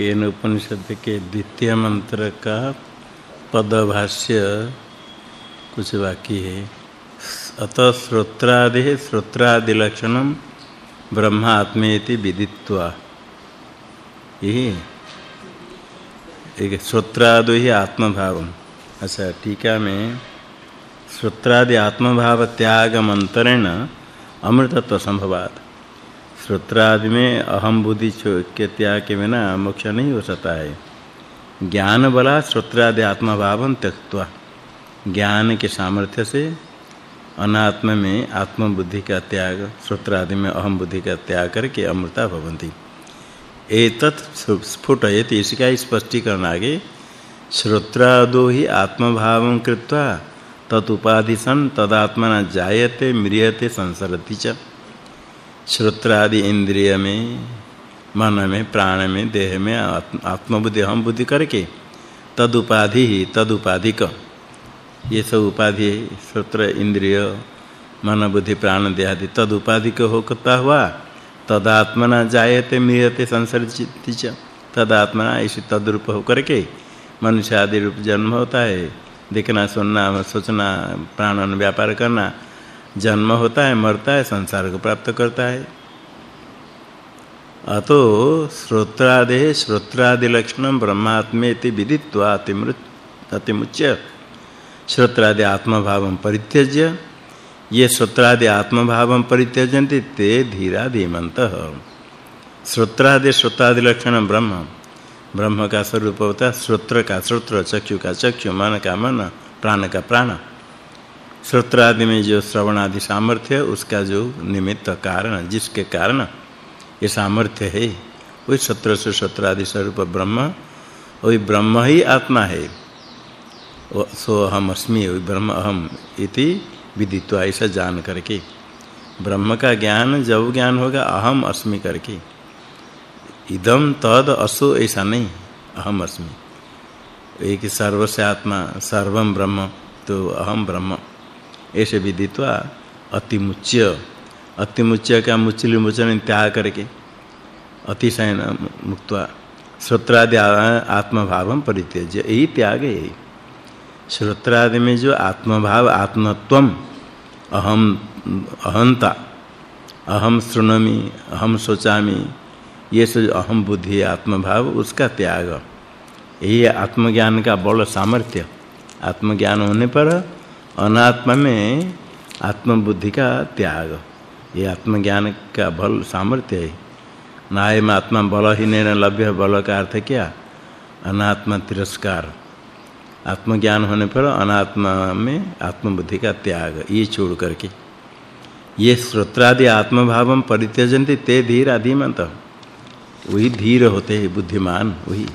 केन उपनिषद के द्वितीय मंत्र का पदभाष्य कुछ बाकी है। अतः श्रोत्रादि श्रोत्रादि लक्षणम ब्रह्मात्मेति विदित्वा। यही एक श्रोत्रादि ही आत्मभाव। अच्छा टीका में श्रोत्रादि आत्मभाव त्याग मंत्रेण अमृतत्व संभवात। श्रोत्रादि में अहम बुद्धि के त्याग के बिना मोक्ष नहीं हो सकता है। ज्ञान बला श्रोत्रादि आत्मभावं त्यक्त्वा। ज्ञान के सामर्थ्य से अनात्म में आत्म बुद्धि का त्याग श्रोत्रादि में अहम बुद्धि का त्याग करके अमृता भवन्ति एतत् स्फुटयति, इसका स्पष्टीकरण आगे। श्रोत्रादो ही आत्मभावं कृत्वा तदुपाधि सन तदात्मना जायते, म्रियते, संसरति च। श्रोत्रादि इंद्रिय में, मन में, प्राण में, देह में आत्मबुद्धि, हम बुद्धि करके तद उपाधि ही तद उपाधिक ये सब उपाधि, श्रोत्र, इंद्रिय, मन, बुद्धि, प्राण, देह आदि तद उपाधिक होता हुआ, तदात्मना जायते म्रियते संसरति च। तदात्मना इसी तद्रूप हो करके मनुष्य आदि रूप जन्म होता है। देखना, सुनना, सोचना प्राणन व्यापार करना जन्म होता है, मरता है, संसार को प्राप्त करता है। अतो श्रोत्रादे श्रोत्रादि लक्षणम ब्रह्मात्मेति विदित्वा अतिमृत अतिमुच्य। श्रोत्रादि आत्मभावं परित्यज्य। ये श्रोत्रादि आत्मभावं परित्यजन्ति, ते धीरा धीमन्तः। श्रोत्रादि श्रोत्रादि लक्षण ब्रह्म। ब्रह्म का स्वरूप होता है श्रोत्र का श्रोत्र, चक्षु का चक्षु, मन का मन, प्राण का प्राण। श्रोत्र आदि में जो श्रवण आदि सामर्थ्य, उसका जो निमित्त कारण, जिसके कारण ये सामर्थ्य है, वही सत्र से सत्र आदि स्वरूप ब्रह्म, वही ब्रह्म ही आत्मा है। सो अहम अस्मि, वही ब्रह्म अहम इति विदित्वा, ऐसा जान करके। ब्रह्म का ज्ञान जब ज्ञान होगा, अहम अस्मि करके। इदम तद असो, ऐसा नहीं, अहम अस्मि। एक सर्व से आत्मा सर्वम ब्रह्म तो अहम ब्रह्म। ऐसे विदित्वा अतिमुच्य अतिमुच्य का मुच्चल मुचन त्याग करके, अतिशयन मुक्त्वा, श्रोत्रादि आत्मभावम परित्यज्य। यही त्याग है श्रोत्रादि में जो आत्मभाव आत्मत्वम अहम अहंता अहम शृणोमि अहम सोचामि ये सब अहम बुद्धि, आत्मभाव, उसका त्याग। यही आत्मज्ञान का बल सामर्थ्य। आत्मज्ञान होने पर अनात्मा में आत्मबुद्धि का त्याग। ये आत्मज्ञान का बल सामर्थ्य है। नाय में आत्मा बल ही नहीं लभ्य बल का अर्थ क्या? अनात्मा तिरस्कार। आत्मज्ञान होने पर अनात्मा में आत्मबुद्धि का त्याग, ये छोड़ करके। ये श्रोत्रादि आत्मभावम परित्यजन्ति, ते धीर आदिमंत। वही धीर होते हैं, बुद्धिमान, वही।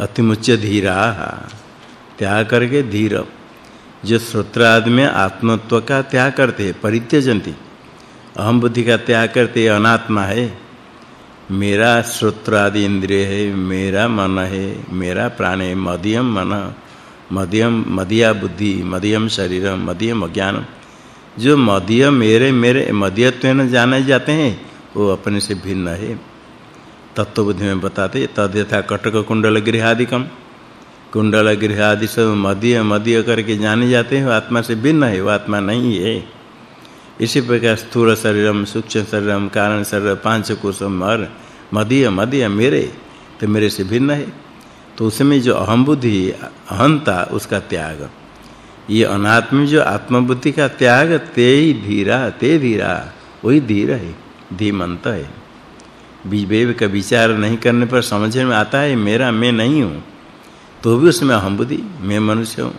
अतिमुच्य धीरा। त्याग करके धीर जो श्रोत्रादि में आत्मत्व का त्याग करते हैं परित्यजन्ति अहम बुद्धि का त्याग करते, अनात्मा है। मेरा श्रोत्रादि इंद्रिय है, मेरा मन है, मेरा प्राण है मध्यम मन मध्यम मदिया बुद्धि मध्यम शरीर मध्यम ज्ञान जो मध्य मेरे मेरे मध्यत्वेन जाने जाते हैं, वो अपने से भिन्न है। तत्व बुद्धि में बताते तद यथा कटक कुंडल गृहादिकम। कुंडल गृह आदि सब मध्य मध्य करके जाने जाते हैं आत्मा से भिन्न है, वो आत्मा नहीं है। इसी प्रकार स्थूल शरीरम, सूक्ष्म शरीरम, कारण शरीर, पाँच कोशम और मध्य मध्य मेरे तो मेरे से भिन्न है। तो उसमें जो अहम बुद्धि अहंता, उसका त्याग। ये अनात्म जो आत्मबुद्धि का त्याग, ते ही धीरा, ते धीरा, वही धीर है, धीमंत है। विवेक का विचार नहीं करने पर समझ में आता है, मेरा, मैं नहीं हूँ। तो भी उसमें अहम बुद्धि, मैं मनुष्य हूँ।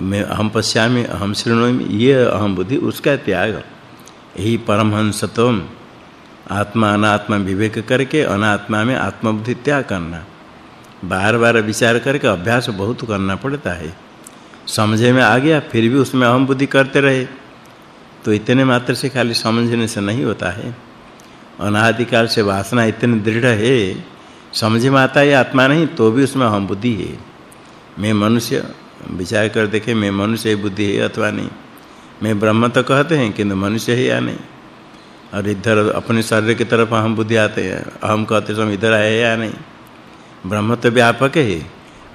मैं अहम पश्यामि, अहम शृणोमि, ये अहम बुद्धि, उसका त्याग। यही परमहंसत्वम, आत्मा अनात्मा विवेक करके, अनात्मा में आत्मबुद्धि त्याग करना। बार-बार विचार करके अभ्यास बहुत करना पड़ता है। समझे में आ गया, फिर भी उसमें अहम बुद्धि करते रहे। तो इतने मात्र से खाली समझने से नहीं होता है। अनादिकाल से वासना इतनी दृढ़ है समझ में आता है आत्मा नहीं तो भी उसमें अहम बुद्धि है। मैं मनुष्य, विचार कर देखे, मैं मनुष्य बुद्धि है अथवा नहीं। मैं ब्रह्म तो कहते हैं, किंतु मनुष्य है या नहीं? और इधर अपने शरीर की तरफ़ हम बुद्धि आते हैं अहम कहते समय इधर आए या नहीं? ब्रह्म तो व्यापक है।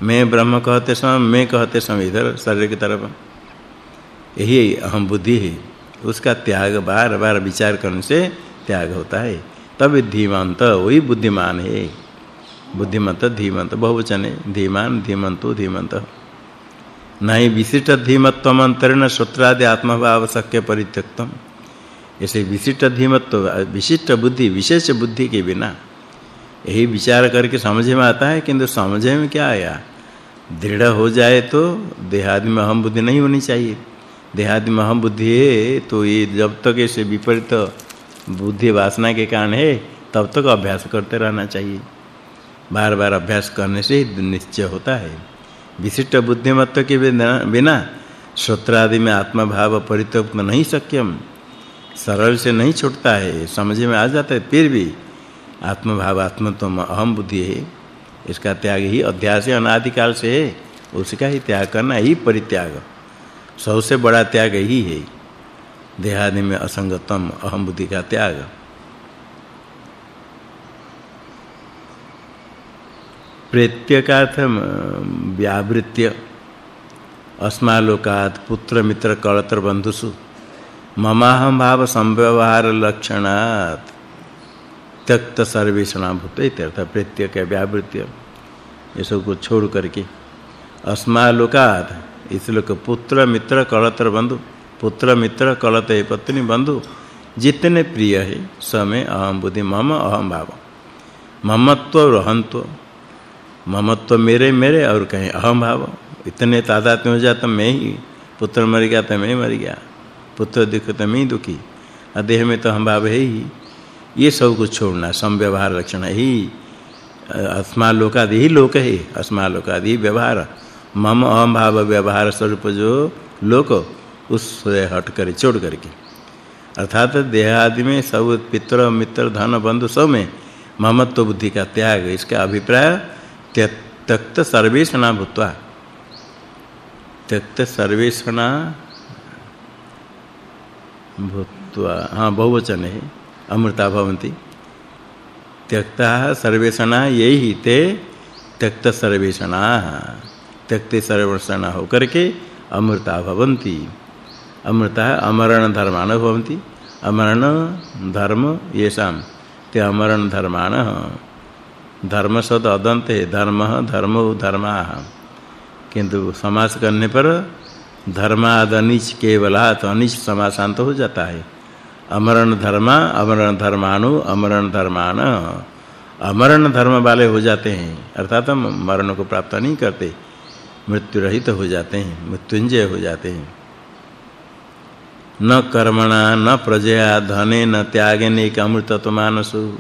मैं ब्रह्म कहते समय, मैं कहते समय इधर शरीर की तरफ़। यही अहम बुद्धि है। उसका त्याग बार बार विचार करने से त्याग होता है। तब धीमंत वही बुद्धिमान है। बुद्धिमत धीमंत बहुवचन है धीमान धीमंतो धीमंत नहीं विशिष्ट धीमत्वम अंतरेण श्रोत्रादि आत्मभाव शक्य परित्यक्तम। ऐसे विशिष्ट धीमत्व, विशिष्ट बुद्धि, विशेष बुद्धि के बिना यही विचार करके समझ में आता है, किंतु समझ में क्या आया? दृढ़ हो जाए तो देहादि में अहम बुद्धि नहीं होनी चाहिए। देहादि में अहम बुद्धि है तो ये जब तक ऐसे विपरीत बुद्धि वासना के कारण है, तब तक अभ्यास करते रहना चाहिए। बार-बार अभ्यास करने से निश्चय होता है। विशिष्ट बुद्धिमत्व के बिना श्रोत्र आदि में आत्मा भाव परित्यक्त नहीं सक्यम सरल से नहीं छूटता है, समझ में आ जाता है, फिर भी आत्म भाव आत्मत्व अहम बुद्धि है। इसका त्याग ही अध्यास अनादिकाल से है, उसका ही त्याग करना ही परित्याग। सबसे बड़ा त्याग ही है। देहादि में असंगतम अहम बुद्धि का त्याग। प्रत्येकार्थ व्यावृत्य, अस्मालोकात् पुत्र मित्र कलत्र, बंधुसु। ममाहम भाव संव्यवहार लक्षणात्, त्यक्त सर्वेषणा भूत इत्यर्थ प्रत्येक व्यावृत्य। ये सबको छोड़ करके अस्मालोकात् इस लोक पुत्र मित्र कलत्र, बंधु पुत्र मित्र कलत पत्नी, बंधु, जितने प्रिय है समय अहम बुद्धि, मम अहम भाव। ममत्व और ममत्व मेरे मेरे और कहीं अहम भाव। इतने तादात्म्य हो जाता मैं ही, पुत्र मर गया तो मैं मर गया, पुत्र दुख तो मैं दुखी। देह में तो हम भाव है ही। ये सब कुछ छोड़ना संव्यवहार लक्षण ही। अस्मा लोकादि ही लोक है अस्मा लोकादि व्यवहार। मम अहम भाव व्यवहार स्वरूप जो लोक, उससे हट कर, छोड़ करके। अर्थात देह आदि में सब पितर, मित्र, धन, बंधु सब में ममत्व बुद्धि का त्याग, इसका अभिप्राय त्यक्त सर्वेषणा भूत्वा। त्यक्त सर्वेषणा भूत्वा हाँ, बहुवचन है अमृता भवन्ति। त्यक्ता सर्वेषणा यही ते त्यक्त सर्वेषणा त्यक्ते सर्वेषणा हो करके अमृता भवन्ति। अमृता अमरण धर्मान भवन्ति। अमरण धर्म येषाम ते अमरण धर्मान धर्म शब्द अदंत है धर्म धर्म धर्मा। किंतु समास करने पर धर्माद अनिच केवलात अनिच समासांत हो जाता है। अमरण धर्मा, अमरण धर्मानु अमरण धर्मान, अमरण धर्म वाले हो जाते हैं। अर्थात हम मरण को प्राप्त नहीं करते, मृत्यु रहित हो जाते हैं, मृत्युंजय हो जाते हैं। न कर्मणा, न प्रजया, धने न त्यागेन एक अमृतत्व मानसु।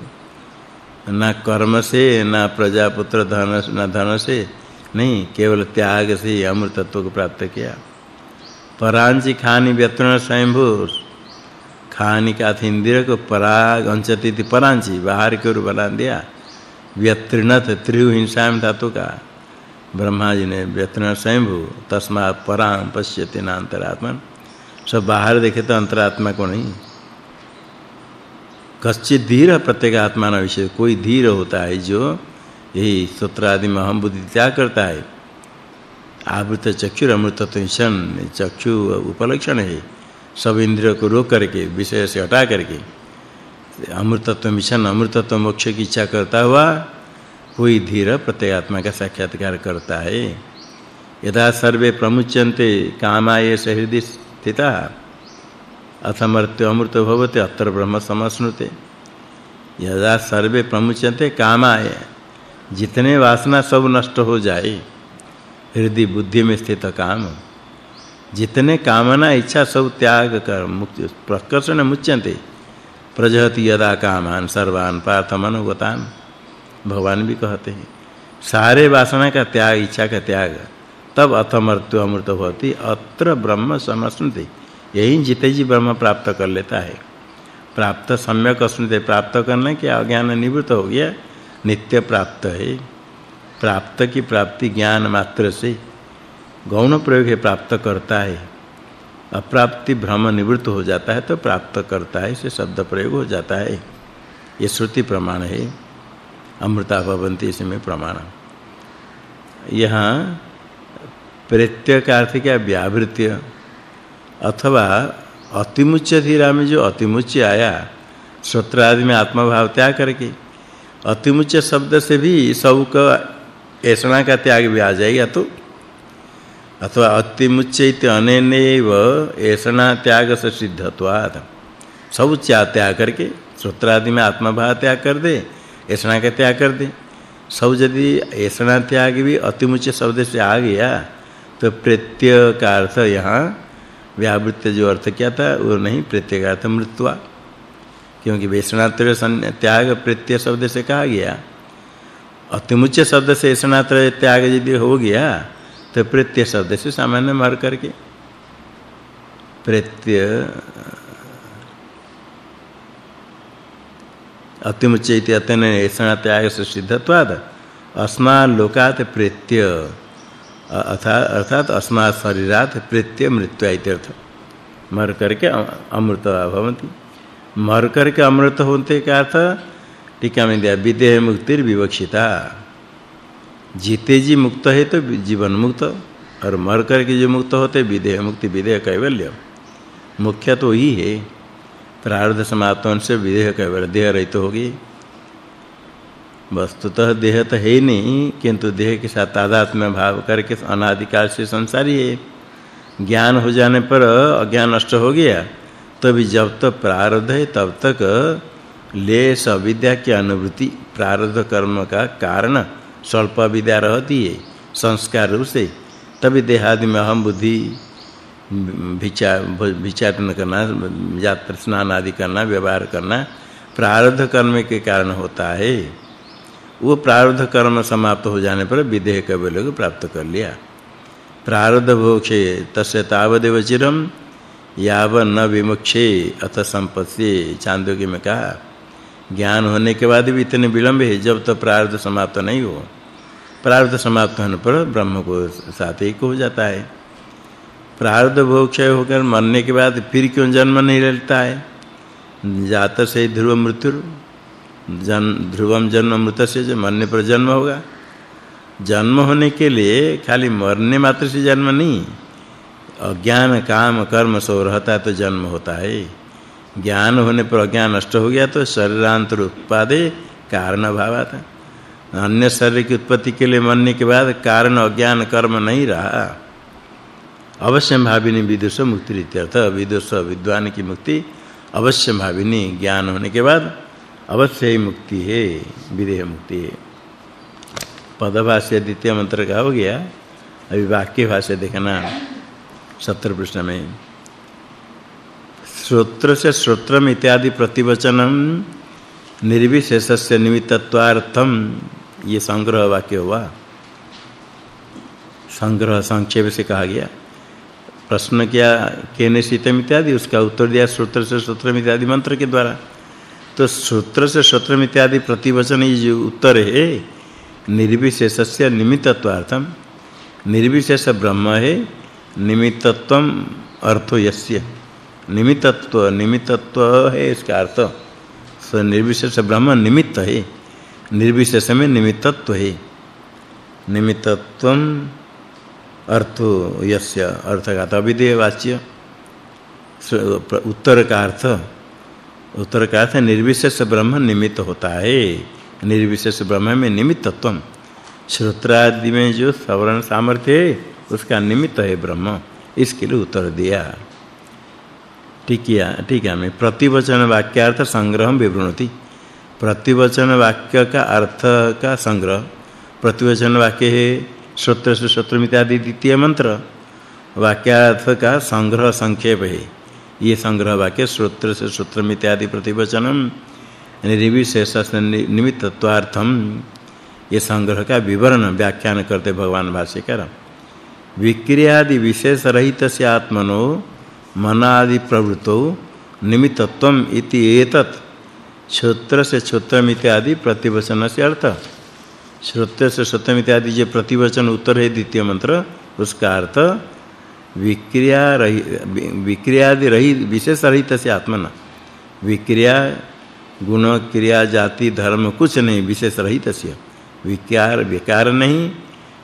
न कर्म से, न प्रजा पुत्र धन, न धन से, नहीं, केवल त्याग से अमृतत्व को प्राप्त किया। परांची खानी व्यत्रण स्वयंभू। खानी का थी इंद्रिय को पराग अंचति थी परांची बाहर की ओर बना दिया। व्यत्रिणत त्रिहु हिंसा में धातु का। ब्रह्मा जी ने व्यत्रण स्वयंभू तस्मा परां पश्यति नांतरात्मन सब बाहर देखे तो अंतरात्मा को नहीं। कच्चित धीर प्रत्येक आत्मा न विषय। कोई धीर होता है जो यही सूत्र आदि में हम बुद्धि त्याग करता है। आवृत चक्षुर अमृतत्वशन चक्षु उपलक्षण है। सब इंद्रियों को रोक करके, विषय से हटा करके। अमृतत्व मिशन अमृतत्व मोक्ष की इच्छा करता हुआ कोई धीर प्रत्येक आत्मा का साक्षात्कार करता है। यदा सर्वे प्रमुच्यन्ते कामाय हृदय स्थिता। अथमर्त्य अमृत भवते, अत्र ब्रह्म समस्नुते यदा सर्वे प्रमुच्यते कामाय। जितने वासना सब नष्ट हो जाए, हृदय बुद्धि में स्थित काम। जितने कामना, इच्छा सब त्याग कर मुक्ति, प्रकर्षण मुच्यन्ते। प्रजहति यदा कामान, सर्वान पार्थमनुगतान भगवान भी कहते हैं, सारे वासना का त्याग, इच्छा का त्याग, तब अथमर्त्य अमृत होती अत्र ब्रह्म समस्नुते यही जीते जी ब्रह्म प्राप्त कर लेता है। प्राप्त सम्यक अस्मृति प्राप्त करने के अज्ञान निवृत्त हो गया, नित्य प्राप्त है। प्राप्त की प्राप्ति ज्ञान मात्र से गौण प्रयोग है प्राप्त करता है। अप्राप्ति भ्रम निवृत्त हो जाता है तो प्राप्त करता है, इसे शब्द प्रयोग हो जाता है। ये श्रुति प्रमाण है। अमृता भवंती इसमें प्रमाण। यहाँ प्रत्यय का अर्थ क्या व्यावृत्य अथवा अतिमुच्य धीरा में जो अतिमुच्य आया श्रोत्र आदि में आत्मभाव त्याग करके, अतिमुच्य शब्द से भी सब का ऐसा का त्याग भी आ जाएगा तो? अथवा अतिमुच्य इति अनेनैव त्याग से सिद्धत्वात्। सब चा त्याग करके श्रोत्र आदि में आत्मभाव त्याग कर दे, ऐसा का त्याग कर दे। सब यदि ऐसा त्याग भी अतिमुच्य शब्द से आ गया तो प्रत्यय का अर्थ यहाँ व्यावृत्त जो अर्थ क्या था, वो नहीं अर्थ मृत्युआ क्योंकि वैष्णात्र त्याग प्रत्यय शब्द से कहा गया। अतिमुच्य शब्द से वैष्णात्र त्याग यदि हो गया तो प्रत्यय शब्द से सामान्य मर करके। प्रत्यय अतिमुच्य इति अतने ऐसा त्याग से सिद्धत्वाद। अस्मा लोकात प्रत्यय। अर्थात अस्मा शरीरात प्रत्यय मृत्यु इत्यर्थ मर करके अमृत भवन्ति। मर करके अमृत होते का अर्थ? टीका में दिया, विदेह मुक्ति विवक्षिता। जीते जी मुक्त है तो जीवन मुक्त। और मर करके जो मुक्त होते, विदेह मुक्ति, विदेह कैवल्य मुख्य तो ही है। प्रारब्ध समाप्त से विदेह कैवल्य, देह रहित होगी। वस्तुतः देह तो है नहीं, किंतु देह के साथ तादात्म्य भाव करके अनादिकाल से संसारी है ज्ञान हो जाने पर अज्ञान नष्ट हो गया, तभी जब तक प्रारब्ध है, तब तक लेस अविद्या की अनुभूति प्रारब्ध कर्म का कारण स्वल्प विद्या रहती है, संस्कार रूप से। तभी देहादि में अहम बुद्धि विचार विचारण करना यात्रा स्नान आदि करना, व्यवहार करना प्रारब्ध कर्म के कारण होता है। वो प्रारब्ध कर्म समाप्त हो जाने पर विदेह कबील को प्राप्त कर लिया। प्रारब्ध भोक्षे तस्य तावदेव चिरम याव न विमुक्षे अथ संपत्ति चांदोग्य में कहा, ज्ञान होने के बाद भी इतने विलंब है, जब तक तो प्रारब्ध समाप्त नहीं हो। प्रारब्ध समाप्त होने पर ब्रह्म को साथ एक हो जाता है। प्रारब्ध भोक्षय होकर मरने के बाद फिर क्यों जन्म नहीं लेता है? जात से ध्रुव मृत्यु जन, ध्रुवम जन्म मृत से जो मरने पर जन्म होगा। जन्म होने के लिए खाली मरने मात्र से जन्म नहीं। अज्ञान, काम, कर्म सो रहता है तो जन्म होता है। ज्ञान होने पर अज्ञान नष्ट हो गया तो शरीरांतर उत्पादे कारण अभाव था अन्य शरीर की उत्पत्ति के लिए मरने के बाद कारण अज्ञान, कर्म नहीं रहा। अवश्य भाविनी विदुष मुक्ति इत्यर्थ विदुष विद्वान की मुक्ति। अवश्य भाविनी ज्ञान होने के बाद अवश्य ही मुक्ति है, विदेह मुक्ति है। पदभाष्य द्वितीय मंत्र का हो गया, अभी वाक्य भाष्य देखना सत्र प्रश्न में। श्रोत्र से श्रोत्रम इत्यादि प्रतिवचनम निर्विशेषस्य निमित्तत्वार्थम, ये संग्रह वाक्य हुआ। संग्रह संक्षेप से कहा गया। प्रश्न किया, केने शीतम इत्यादि, उसका उत्तर दिया श्रोत्र से श्रोत्रम इत्यादि मंत्र के द्वारा। तो सूत्र से श्रोत्रम इत्यादि प्रतिवचन ये उत्तर है, निर्विशेषस्य निमित्तत्वार्थम। निर्विशेष ब्रह्म है, निमित्तत्वम अर्थो यस्य। निमित्तत्व निमित्तत्व है इसका अर्थ। स निर्विशेष ब्रह्म निमित्त है, निर्विशेष में निमित्तत्व है। निमित्तत्वम अर्थो यस्य, अर्थ का अविधेय वाच्य। उत्तर का अर्थ उत्तर का अर्थ निर्विशेष ब्रह्म निमित्त होता है। निर्विशेष ब्रह्म में निमित्तत्वम। श्रोत्रादि में जो सवर्ण सामर्थ्य है, उसका निमित्त है ब्रह्म। इसके लिए उत्तर दिया। ठीक है मैं प्रतिवचन वाक्यार्थ संग्रह विवृणति। प्रतिवचन वाक्य का अर्थ का संग्रह। प्रतिवचन वाक्य है श्रोत्र से श्रोत्रमित आदि द्वितीय मंत्र। वाक्यार्थ का संग्रह संक्षेप है। ये संग्रह वाक्य, श्रोत्र से श्रोत्रमित आदि प्रतिवचनम निर्विशेष निमित्तत्वार्थम, ये संग्रह का विवरण व्याख्यान करते भगवान भाष्यकर। विक्रियादि विशेष रहित आत्मनो, मनादि प्रवृत्तो निमित्तत्वम इति एतत्, श्रोत्र से श्रोत्रम इत्यादि प्रतिवचन से अर्थ। श्रोत्र से श्रोत्रम इत्यादि जो प्रतिवचन उत्तर है द्वितीय मंत्र, उसका अर्थ विक्रिया रही, विक्रियादि रही, विशेष रहित से आत्मना विक्रिया, गुण, क्रिया, जाति, धर्म, कुछ नहीं, विशेष रहित से विकार विकार नहीं,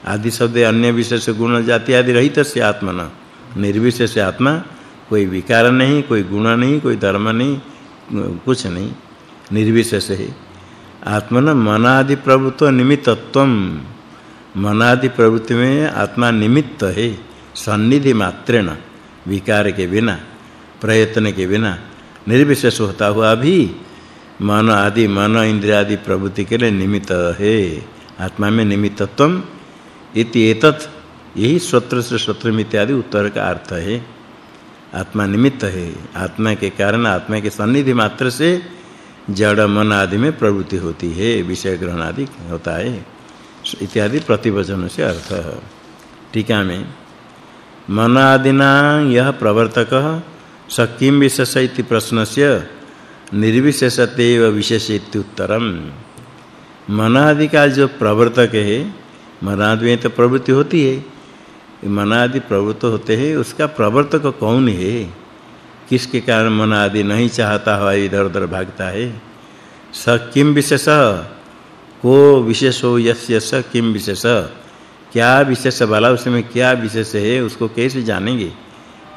आदि शब्द, अन्य विशेष गुण, जाति आदि रहित से आत्मना निर्विशेष आत्मा, कोई विकार नहीं, कोई गुण नहीं, कोई धर्म नहीं, कुछ नहीं, निर्विशेष है। आत्मन मनादि प्रभुत्व निमित्तत्व। मनादि प्रवृत्ति में आत्मा निमित्त है। सन्निधि मात्रेण विकार के बिना प्रयत्न के बिना निर्विशेष होता हुआ भी मन आदि, मन इंद्रिय आदि प्रवृत्ति के लिए निमित्त है। आत्मा में निमित्तत्व इति एतत्। यही स्वत्र से स्वत्र इत्यादि उत्तर का अर्थ है। आत्मा निमित्त है। आत्मा के कारण, आत्मा के सन्निधि मात्र से जड़ मन आदि में प्रवृत्ति होती है। विषय ग्रहण आदि होता है। इत्यादि प्रतिवचन से अर्थ टीका में मन आदिना यह प्रवर्तक। सकिम विशेष इति प्रश्नस्य? निर्विशेषतेव विशेष इत्युत्तरम मन आदि का जो प्रवर्तक है मन आदि में तो प्रवृत्ति होती है। मन आदि प्रवृत्त होते हैं, उसका प्रवर्तक कौन है? किसके कारण मन आदि नहीं चाहता है इधर-उधर भागता है? स विशेष? को विशेषो यस्य स विशेष? क्या विशेष वाला उसमें क्या विशेष है, उसको कैसे जानेंगे?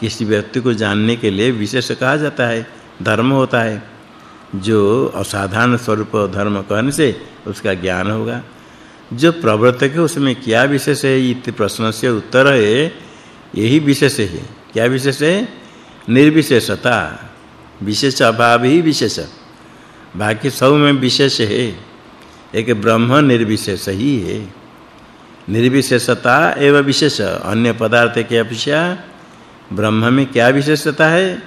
किसी व्यक्ति को जानने के लिए विशेष कहा जाता है, धर्म होता है। जो असाधारण स्वरूप धर्म कहने से उसका ज्ञान होगा। जो प्रवर्तक है उसमें क्या विशेष है इति प्रश्न से उत्तर है, यही विशेष है। क्या विशेष है? निर्विशेषता। विशेष अभाव ही विशेष। बाकी सब में विशेष है। एक ब्रह्म निर्विशेष ही है। निर्विशेषता एवं विशेष। अन्य पदार्थ के अपेक्षा ब्रह्म में क्या विशेषता है?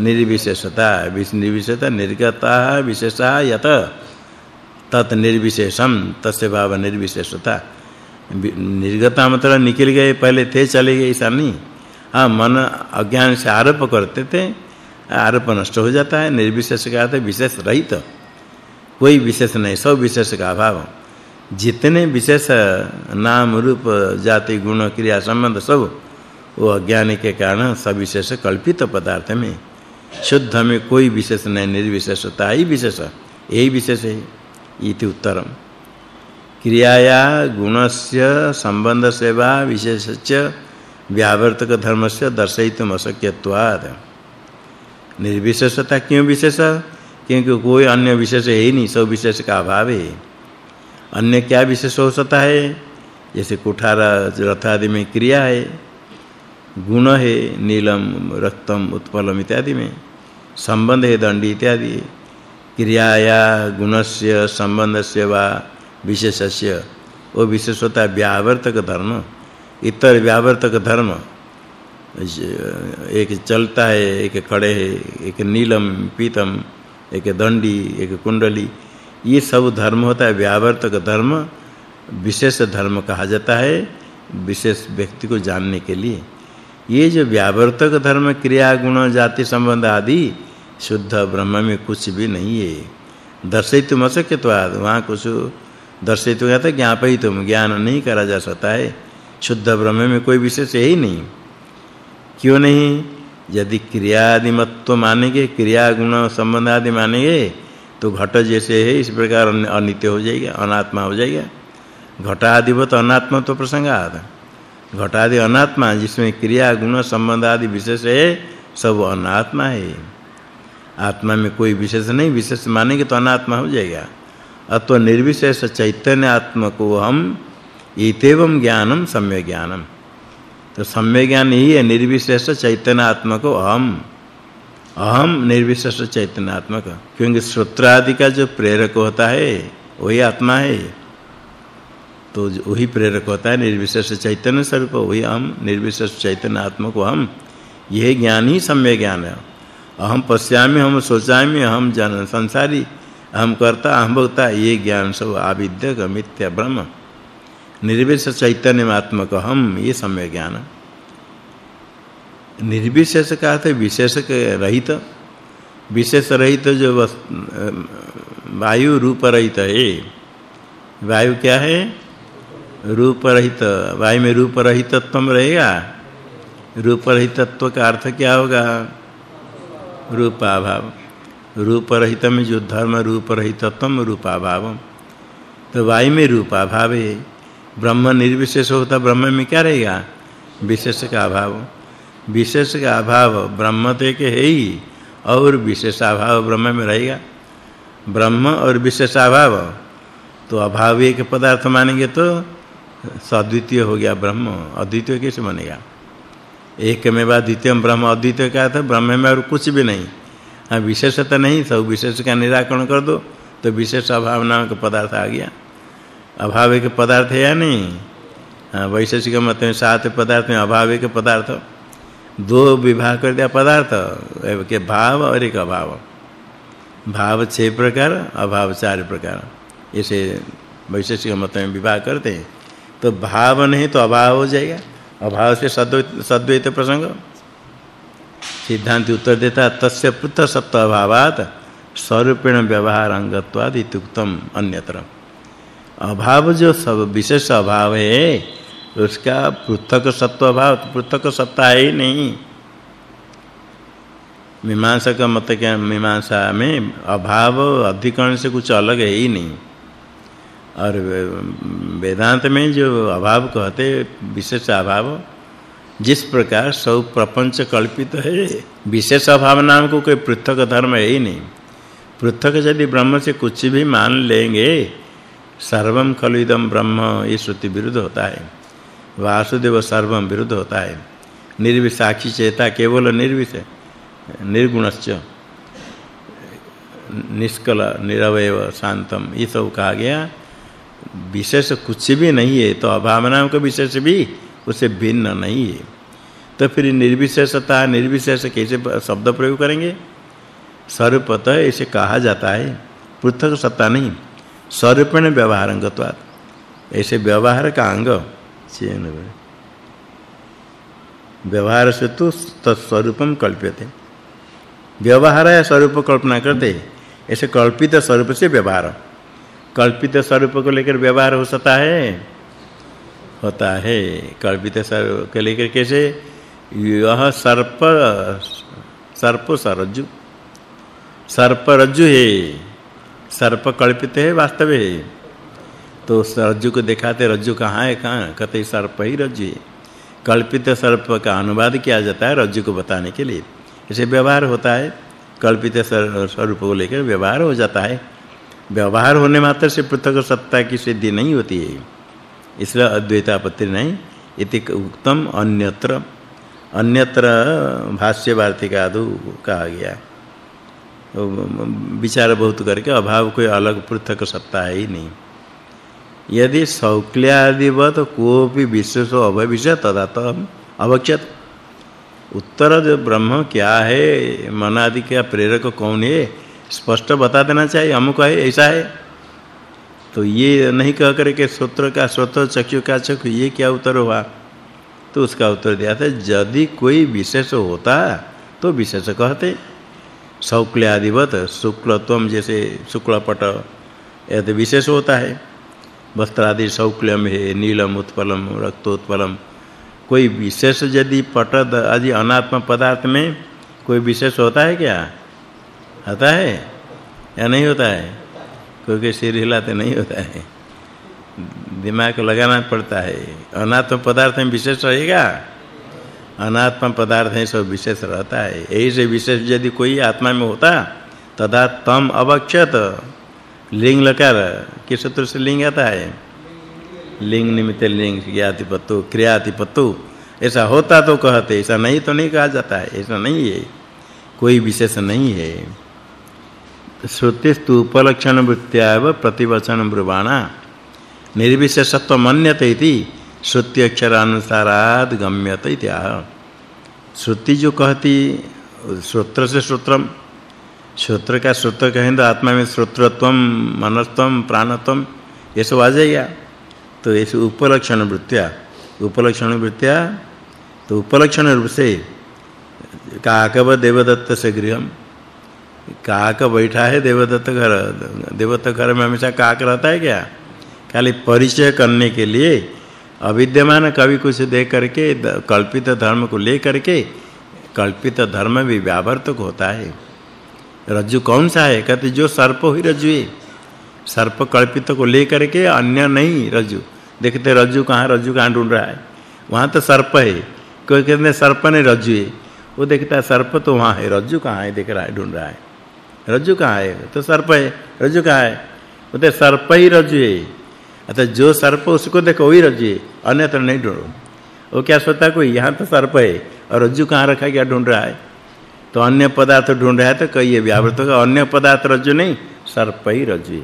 निर्विशेषता। निर्विशेषता, निर्गता, विशेषा, यत। तत् निर्विशेषम, तस्य भाव निर्विशेषता। निर्गता मतलब निकल गए, पहले थे, चले गए, ऐसा नहीं। हाँ, मन अज्ञान से आरोप करते थे, आरोप नष्ट हो जाता है, निर्विशेष का अर्थ विशेष रहित। कोई विशेष नहीं, सब विशेष का अभाव। जितने विशेष नाम रूप, जाति, गुण, क्रिया संबंध सब, वो अज्ञान के कारण सब विशेष कल्पित पदार्थ में शुद्ध में कोई विशेष नहीं, निर्विशेषता ही विशेष, यही विशेष है, इति उत्तरम। क्रियाया गुणस्य संबंध सेवा विशेषच व्यावर्तक धर्मस्य दर्शयितुम अशक्यत्वात्। निर्विशेषता क्यों विशेष? क्योंकि कोई अन्य विशेष है ही नहीं, सब विशेष का अभाव है। अन्य क्या विशेष हो सकता है? जैसे कुठार, रथ आदि में क्रिया है, गुण है, नीलम, रक्तम, उत्पलम इत्यादि में, संबंध है, दंडी इत्यादि क्रियाया, गुणस्य, संबंधस्य वा विशेषस्य, वो विशेष होता है व्यावर्तक धर्म। इतर व्यावर्तक धर्म, एक चलता है, एक खड़े है, एक नीलम, पीतम, एक दंडी, एक कुंडली ये सब धर्म होता है, व्यावर्तक धर्म, विशेष धर्म कहा जाता है, विशेष व्यक्ति को जानने के लिए। ये जो व्यावर्तक धर्म, क्रिया, गुण, जाति संबंध आदि, शुद्ध ब्रह्म में कुछ भी नहीं है। दर्शित तो वहाँ कुछ दर्शित हो जाता ज्ञापई तुम ज्ञान नहीं करा जा सकता है। शुद्ध ब्रह्म में कोई विशेष है ही नहीं। क्यों नहीं? यदि क्रिया आदि मत्व मानेंगे, क्रिया, गुण संबंध आदि मानेंगे तो घट जैसे है, इस प्रकार अनित्य हो जाएगा, अनात्मा हो जाएगा। घटादिवत अनात्मा तो प्रसंगात घटादि अनात्मा, जिसमें क्रिया, गुण, संबंध आदि विशेष है, सब अनात्मा है। आत्मा में कोई विशेष नहीं, विशेष मानेंगे तो अनात्मा हो जाएगा। अतो निर्विशेष चैतन्य आत्मा को हम इतेवम ज्ञानम सम्य ज्ञानम। तो सम्य ज्ञान यही है, निर्विशेष चैतन्य आत्मा को अहम अहम निर्विशेष चैतन्यात्मक, क्योंकि सूत्र आदि का जो प्रेरक होता है, वही आत्मा है। तो वही प्रेरक होता है, निर्विशेष चैतन्य स्वरूप, वही हम निर्विशेष चैतन्य आत्मा को हम यह ज्ञान ही सम्य ज्ञान है। अहम पश्यामि हम सोचामि हम जन संसारी हम करता, अहम भोक्ता, ये ज्ञान सब आविद्यक मिथ्या ब्रह्म। निर्विशेष चैतन्य आत्मा को हम ये सम्य ज्ञान। है निर्विशेष का अर्थ विशेष रहित विशेष रहित जो वायु रूप रहित है। वायु क्या है? रूप रहित। वायु में रूप रहितत्व रहेगा। रूप रहित तत्व का अर्थ क्या होगा? रूपाभाव। रूप रहित में जो धर्म रूप रहितत्व रूपाभाव। तो वायु में रूपाभाव है। ब्रह्म निर्विशेष होता ब्रह्म में क्या रहेगा? विशेष का अभाव। विशेष का अभाव ब्रह्म तो एक है ही, और विशेष अभाव ब्रह्म में रहेगा। ब्रह्म और विशेष अभाव तो अभाव एक पदार्थ मानेंगे तो सद्वितीय हो गया ब्रह्म, अद्वितीय कैसे बनेगा? एक में बाद द्वितीय ब्रह्म, अद्वितीय का था, ब्रह्म में और कुछ भी नहीं। हाँ विशेषता नहीं, सब विशेष का निराकरण कर दो तो विशेष अभाव नाम का पदार्थ आ गया। अभाव एक पदार्थ है या नहीं? हाँ वैशेषिक मत में सात पदार्थ में अभाव एक पदार्थ। दो विभाग कर दिया पदार्थ के भाव और एक अभाव। भाव छह प्रकार, अभाव चार प्रकार। इसे वैशेषिक मत में विभाग करते हैं। तो भाव नहीं तो अभाव हो जाएगा। अभाव से सद्वैत प्रसंग। सिद्धांत उत्तर देता, तस्य पुत्र सत्व अभावात, स्वरूपेण व्यवहार अंगत्वाद इत्युक्तम अन्यत्र। अभाव जो सब विशेष अभाव है उसका पृथक सत्व अभाव पृथक सत्ता है ही नहीं। मीमांसा का मत क्या, मीमांसा में अभाव अधिकरण से कुछ अलग है ही नहीं। और वेदांत में जो अभाव कहते विशेष अभाव, जिस प्रकार सब प्रपंच कल्पित है, विशेष अभाव नाम को कोई पृथक धर्म है ही नहीं। पृथक यदि ब्रह्म से कुछ भी मान लेंगे सर्वम खलु इदम ब्रह्म, ये श्रुति विरुद्ध होता है। वासुदेव सर्वम विरुद्ध होता है निर्विसाक्षी चेता केवल निर्विषय निर्गुणश्च, निष्कल निरवय शांतम। ये सब कहा गया। विशेष कुछ भी नहीं है तो अभावनाओं का विशेष भी उससे भिन्न नहीं है। तो फिर निर्विशेषता, निर्विशेष कैसे शब्द प्रयोग करेंगे? स्वरूपतः ऐसे कहा जाता है, पृथक सत्ता नहीं, स्वरूपेण व्यवहार अंगत्वात् ऐसे व्यवहार का अंग चेन व्यवहार से तो तत्स्वरूपम कल्प्यते। व्यवहार है स्वरूप कल्पना करते, ऐसे कल्पित स्वरूप से व्यवहार। कल्पित स्वरूप को लेकर व्यवहार हो सकता है? होता है। कल्पित स्वरूप को लेकर कैसे? यह सर्प सर्प सरज्जु सर्प रज्जु है। सर्प कल्पित है, वास्तव है। तो रज्जु को दिखाते, रज्जु कहाँ है, कहाँ कहते सर्प ही रज्जु है। कल्पित सर्प का अनुवाद किया जाता है रज्जु को बताने के लिए। इसे व्यवहार होता है। कल्पित स्वरूप को लेकर व्यवहार हो जाता है। व्यवहार होने मात्र से पृथक सत्ता की सिद्धि नहीं होती है। इसलिए अद्वैत आपत्ति नहीं, इति उत्तम अन्यत्र। अन्यत्र भाष्य वार्तिकादु कहा गया। विचार बहुत करके अभाव कोई अलग पृथक सत्ता है ही नहीं। यदि शौक्ल्यादिवत कोपि विशेषो अभविष्य तदा तो अवक्षत। उत्तर जो ब्रह्म क्या है मन आदि का प्रेरक कौन है, स्पष्ट बता देना चाहिए अमुक है ऐसा है। तो ये नहीं कह कर के सूत्र का स्वत चक्षु का चक्षु, ये क्या उत्तर हुआ? तो उसका उत्तर दिया था, यदि कोई विशेष होता तो विशेष कहते। शौक्ल आदिवत शुक्लत्वम जैसे शुक्लपट, यदि विशेष होता है वस्त्र आदि शौक्लम है, नीलम उत्पलम, रक्तोत्पलम। कोई विशेष यदि पट आदि अनात्म पदार्थ में कोई विशेष होता है क्या? होता है या नहीं होता है? क्योंकि सिर हिलाते नहीं होता है। दिमाग लगाना पड़ता है। अनात्म पदार्थ में विशेष रहेगा? अनात्म पदार्थ है सब विशेष रहता है। यही से विशेष यदि कोई आत्मा में होता, तदा तम अवक्षत। लिंग लकार, किस सूत्र से लिंग आता है? लिंग निमित्त लिंग क्रियातिपत्तु क्रियातिपत्तु ऐसा होता तो कहते, ऐसा नहीं तो नहीं कहा जाता है, ऐसा नहीं है, कोई विशेष नहीं है। श्रुतिस्तु उपलक्षण वृत्त्याव प्रतिवचन ब्रुवाणा। निर्विशेषत्व मन्यते इति, श्रुति अक्षरानुसाराद गम्यते इत्याह। श्रुति जो कहती, श्रोत्र से श्रोत्रम श्रोत्र का श्रोत्र कहें तो आत्मा में श्रोत्रत्वम मनस्तम प्राणत्वम ये सब आ जाएगा। तो ऐसे उपलक्षण वृत्तिया। उपलक्षण वृत्तिया तो उपलक्षण रूप से काकव देवदत्त से गृहम। काक बैठा है देवदत्त घर। देवदत्त घर में हमेशा काक रहता है क्या? खाली परिचय करने के लिए अविद्यमान कवि कुछ दे करके, कल्पित धर्म को ले करके कल्पित धर्म भी व्यावर्तक होता है। रज्जु कौन सा है? कहते, जो सर्प ही रज्जु है। सर्प कल्पित को ले करके अन्य नहीं रज्जु। देखते, रज्जु कहाँ रज्जु कहाँ ढूंढ रहा है? वहाँ तो सर्प है। कोई कहते, सर्प ने रज्जु है। वो देखता है, सर्प तो वहाँ है। रज्जु कहाँ है? देख रहा है, ढूंढ रहा है। रज्जु कहाँ है? तो सर्प है। रज्जु कहाँ है? बोलते, सर्प ही रज्जु है। अतः जो सर्प, उसको देखो, वही रज्जु है। अन्यत्र नहीं ढूंढो। वो क्या सोचता कोई यहाँ तो सर्प है और रज्जु कहाँ रखा क्या ढूंढ रहा है। तो अन्य पदार्थ ढूंढ रहा है तो कई व्यावर्त का अन्य पदार्थ रज्जु नहीं, सर्प ही रज्जु।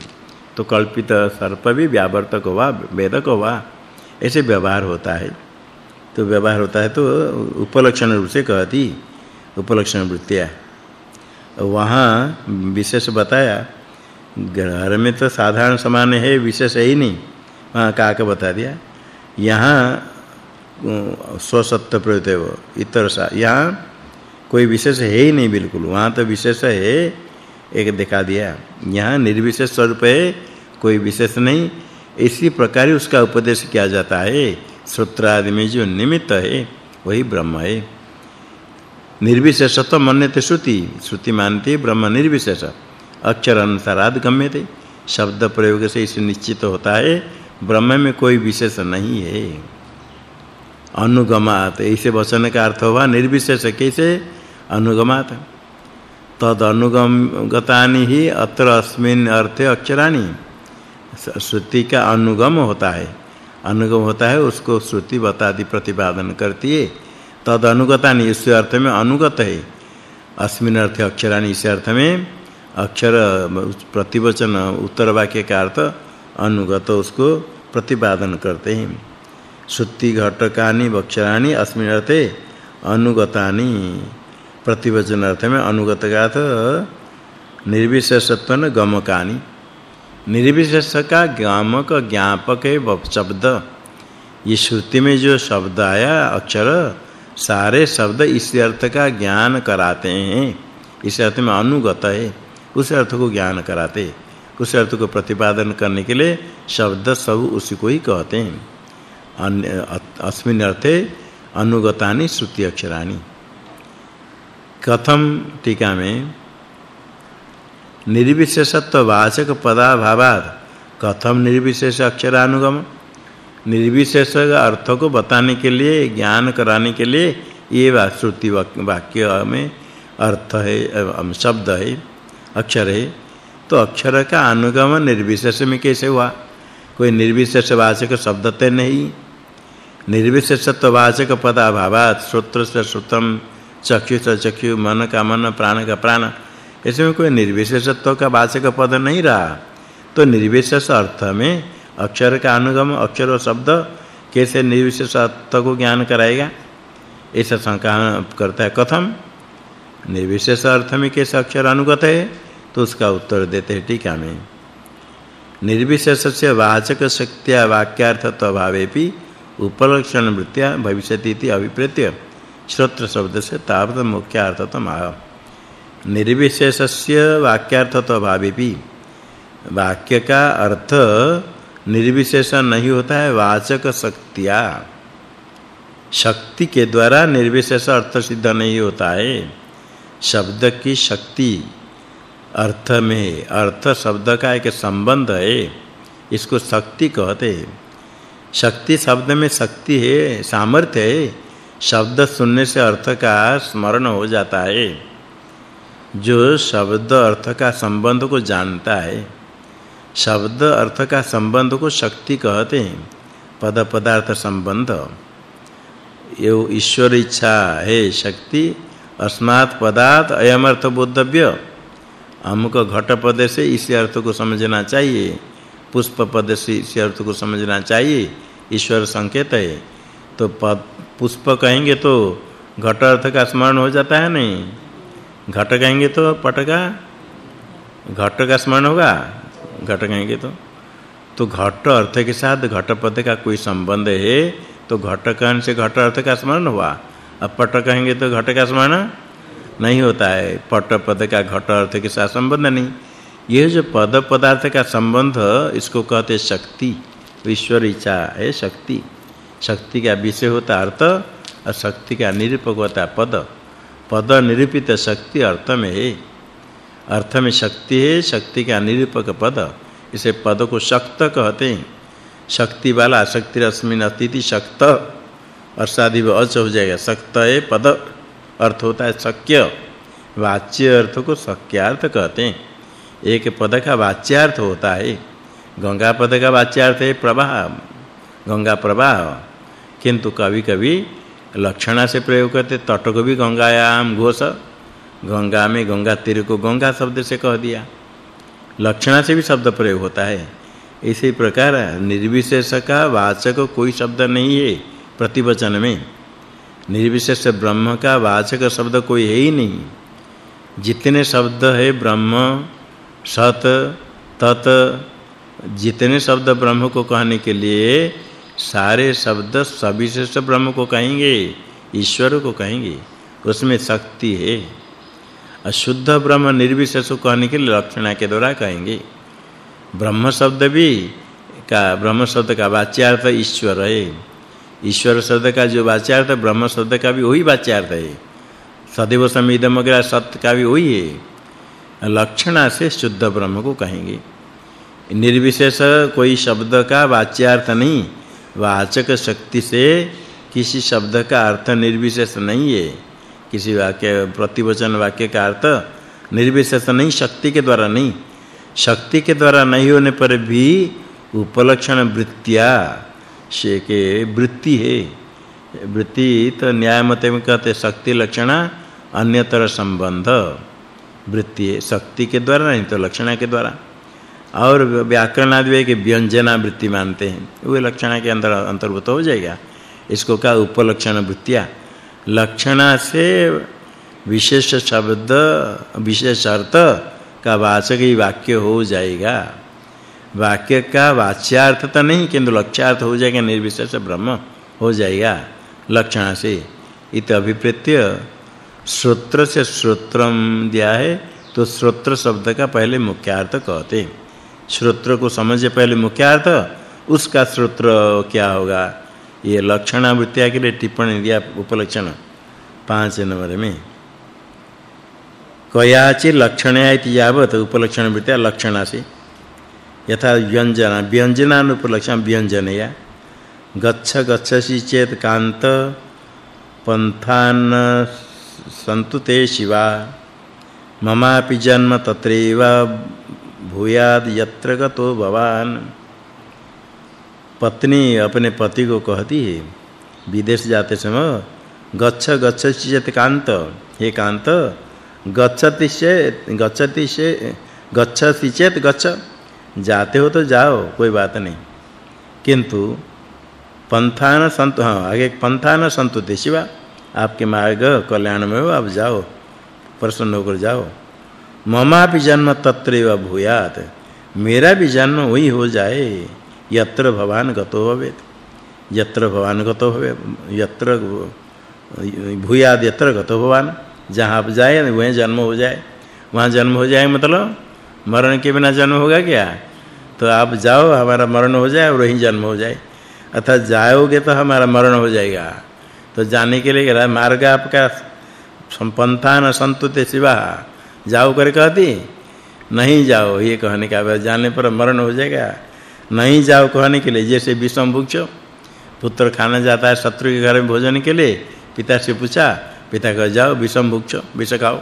तो कल्पित सर्प भी व्यावर्तक हुआ वेदक हुआ ऐसे व्यवहार होता है। तो व्यवहार होता है तो उपलक्षण रूप से कहती, उपलक्षण वृत्तियाँ। वहाँ विशेष बताया, घर में तो साधारण समान है, विशेष है ही नहीं। वहाँ का के बता दिया, यहाँ स्वसत्य प्रयुक्त इतर सा, यहाँ कोई विशेष है ही नहीं बिल्कुल, वहाँ तो विशेष है, एक दिखा दिया। यहाँ निर्विशेष स्वरूप है, कोई विशेष नहीं। इसी प्रकार ही उसका उपदेश किया जाता है श्रोत्र आदि में जो निमित्त है, वही ब्रह्म है। निर्विशेषत्व मन्यते श्रुति श्रुति मानती ब्रह्म निर्विशेष। अक्षर अनुसार गम्यते शब्द प्रयोग से इसे निश्चित होता है, ब्रह्म में कोई विशेष नहीं है। अनुगमात, ऐसे वचन का अर्थ हुआ निर्विशेष कैसे? अनुगमात। तद अनुगम गतानि ही अत्र अस्मिन अर्थे अक्षराणि। श्रुति का अनुगम होता है। अनुगम होता है, उसको श्रुति बतादि प्रतिपादन करती है। तद अनुगतानि इस अर्थ में अनुगत है। अस्मिन अर्थे अक्षराणि, इस अर्थ में अक्षर प्रतिवचन, उत्तर वाक्य का अर्थ अनुगत, उसको प्रतिपादन करते हैं। श्रुति घटकानि, वक्षराणि, अस्मिन अर्थे अनुगतानि। प्रतिवचन अर्थ में अनुगत का अर्थ निर्विशेषत्व गमकानि। निर्विशेष का गमक ज्ञापक है शब्द। ये श्रुति में जो शब्द आया, अक्षर, सारे शब्द इस अर्थ का ज्ञान कराते हैं। इस अर्थ में अनुगत है। उस अर्थ को ज्ञान कराते। उस अर्थ को प्रतिपादन करने के लिए शब्द सब उसी को ही कहते हैं। अस्मिन अर्थे अनुगतानि श्रुति अक्षराणि। कथम टीका में निर्विशेषत्व वाचक पदाभावात, कथम निर्विशेष अक्षरानुगम, निर्विशेष अर्थ को बताने के लिए, ज्ञान कराने के लिए, ये श्रुति वाक्य में अर्थ है शब्द है, अक्षर है। तो अक्षर का अनुगम निर्विशेष में कैसे हुआ? कोई निर्विशेष वाचक शब्द तो नहीं। निर्विशेषत्व वाचक पदाभावात श्रोत्र से श्रुतम। चक्षु से चक्षु, मन का मन, प्राण का प्राण। ऐसे में कोई निर्विशेषत्व का वाचक पद नहीं रहा। तो निर्विशेष अर्थ में अक्षर का अनुगम, अक्षर और शब्द कैसे निर्विशेषत्व को ज्ञान कराएगा? ऐसा शंका करता है। कथम? निर्विशेष अर्थ में कैसे अक्षर अनुगत है? तो उसका उत्तर देते हैं टीका में। निर्विशेष से वाचक शक्तिया वाक्यार्थत्व भावेपि उपलक्षण वृत्तिया भविष्यति इति अभिप्रेत्य। श्रोत्र शब्द से तावत मुख्य अर्थतम आह। निर्विशेषस्य वाक्यार्थत्व भावेपि वाक्य का अर्थ निर्विशेष नहीं होता है, वाचक शक्तिया। शक्ति के द्वारा निर्विशेष अर्थ सिद्ध नहीं होता है। शब्द की शक्ति अर्थ में, अर्थ शब्द का एक संबंध है, इसको शक्ति कहते हैं। शक्ति शब्द में शक्ति है, सामर्थ्य है शब्द सुनने से अर्थ का स्मरण हो जाता है। जो शब्द अर्थ का संबंध को जानता है, शब्द अर्थ का संबंध को शक्ति कहते हैं, पद पदार्थ संबंध। यो ईश्वर इच्छा है शक्ति, अस्मात् पदार्थ अयम अर्थ बोधव्य हमको घट पद से इसी अर्थ को समझना चाहिए, पुष्प पद से इसी अर्थ को समझना चाहिए, ईश्वर संकेत है। तो पुष्प कहेंगे तो घट अर्थ का स्मरण हो जाता है नहीं? घट कहेंगे तो पट का? घट का स्मरण होगा? घट कहेंगे तो। तो घट अर्थ के साथ घट पद का कोई संबंध है तो घट कहन से घट अर्थ का स्मरण हुआ। अब पट कहेंगे तो घट का स्मरण नहीं होता है। पट पद का घट अर्थ के साथ संबंध नहीं। यह जो पद पदार्थ का संबंध, इसको कहते शक्ति। ईश्वर इच्छा है शक्ति। शक्ति का विषय होता अर्थ और शक्ति का निरूपक होता पद। पद निरूपित शक्ति अर्थ में है। अर्थ में शक्ति है, शक्ति का निरूपक पद। इसे पद को शक्त कहते हैं। शक्ति वाला आसक्ति रश्मि अतिथि शक्त। अर्षादि अच हो जाएगा। शक्त है पद। अर्थ होता है शक्य। वाच्य अर्थ को शक्यार्थ कहते हैं। एक पद का वाच्यार्थ होता है। गंगा पद का वाच्यार्थ है प्रवाह। गंगा प्रवाह। किंतु कभी-कभी लक्षणा से प्रयोग करते, तट को भी गंगायाम घोष, गंगा में गंगा तीर को गंगा शब्द से कह दिया। लक्षणा से भी शब्द प्रयोग होता है। इसी प्रकार निर्विशेष का वाचक कोई शब्द नहीं है प्रतिवचन में। निर्विशेष ब्रह्म का वाचक शब्द कोई है ही नहीं। जितने शब्द है ब्रह्म, सत, तत, जितने शब्द ब्रह्म को कहने के लिए सारे शब्द सविशेष ब्रह्म को कहेंगे, ईश्वर को कहेंगे, उसमें शक्ति है। अशुद्ध ब्रह्म निर्विशेष को कहने के लिए लक्षणा के द्वारा कहेंगे। ब्रह्म शब्द भी का, ब्रह्म शब्द का वाच्यार्थ ईश्वर है। ईश्वर शब्द का जो वाच्यार्थ, ब्रह्म शब्द का भी वही वाच्यार्थ है। सदैव समिदम अग्र सत्य का भी वही है। लक्षणा से शुद्ध ब्रह्म को कहेंगे। निर्विशेष कोई शब्द का वाच्यार्थ नहीं वाचक शक्ति से किसी शब्द का अर्थ निर्विशेष नहीं है। किसी वाक्य, प्रतिवचन वाक्य का अर्थ निर्विशेष नहीं, शक्ति के द्वारा नहीं। शक्ति के द्वारा नहीं होने पर भी उपलक्षण वृत्तिया से के वृत्ति है। वृत्ति तो न्याय मत में कहते शक्ति लक्षणा अन्यतर संबंध। वृत्ति है, शक्ति के द्वारा नहीं तो लक्षणा के द्वारा। और व्याकरण आदि के व्यंजना वृत्ति मानते हैं। वो लक्षणा के अंदर अंतर्भूत हो जाएगा। इसको कहा उपलक्षण वृत्तिया। लक्षणा से विशेष शब्द, विशेष अर्थ का वाचक ही वाक्य हो जाएगा। वाक्य का वाच्यार्थ तो नहीं, किंतु लक्ष्यार्थ हो जाएगा, निर्विशेष ब्रह्म हो जाएगा लक्षण से। इत अभिप्रेत्य श्रोत्र से श्रोत्रम दिया है तो श्रोत्र शब्द का पहले मुख्यार्थ कहते हैं। श्रोत्र को समझे पहले मुख्यार्थ, उसका श्रोत्र क्या होगा? ये लक्षणावृत्तिया के लिए टिप्पणी दिया उपलक्षण। पाँच नंबर में, कयाचि लक्षणया इति यावत उपलक्षण लक्षणा से यथा व्यंजना व्यंजनान उपलक्षण व्यंजनया गच्छ, गच्छसि चेत कांत पंथान सन्तु ते शिवा। ममापि जन्म तत्रैव भूयाद यत्र गतो भवान। पत्नी अपने पति को कहती है, विदेश जाते समय, गच्छ गच्छसि चेत कांत। हे कांत, गच्छति से गच्छति से, गच्छति चेत गच्छ। जाते हो तो जाओ, कोई बात नहीं। किंतु, पंथान संत, हाँ, आगे पंथान संतुते शिवा। आपके मार्ग कल्याण में हो, आप जाओ। प्रसन्न होकर जाओ। ममा भी जन्म तत्रैव भूयात। मेरा भी जन्म वही हो जाए, यत्र भवान गतो भवेत। यत्र भवान गतो भवे यत्र भूयाद यत्र गतो भवान। जहाँ आप जाए, वहीं जन्म हो जाए। वहाँ जन्म हो जाए मतलब मरण के बिना जन्म होगा क्या? तो आप जाओ, हमारा मरण हो जाए और वहीं जन्म हो जाए। अर्थात जाओगे तो हमारा मरण हो जाएगा। तो जाने के लिए मार्ग आपका संपन्थान संतुते शिवा। जाओ कर कहती, नहीं जाओ, ये कहने का बस जाने पर मरण हो जाएगा। नहीं जाओ, कहने के लिए जैसे विषम भुक्ष पुत्र खाना जाता है शत्रु के घर में भोजन के लिए? पिता से पूछा, पिता कह, जाओ विषम भुक्ष विष खाओ।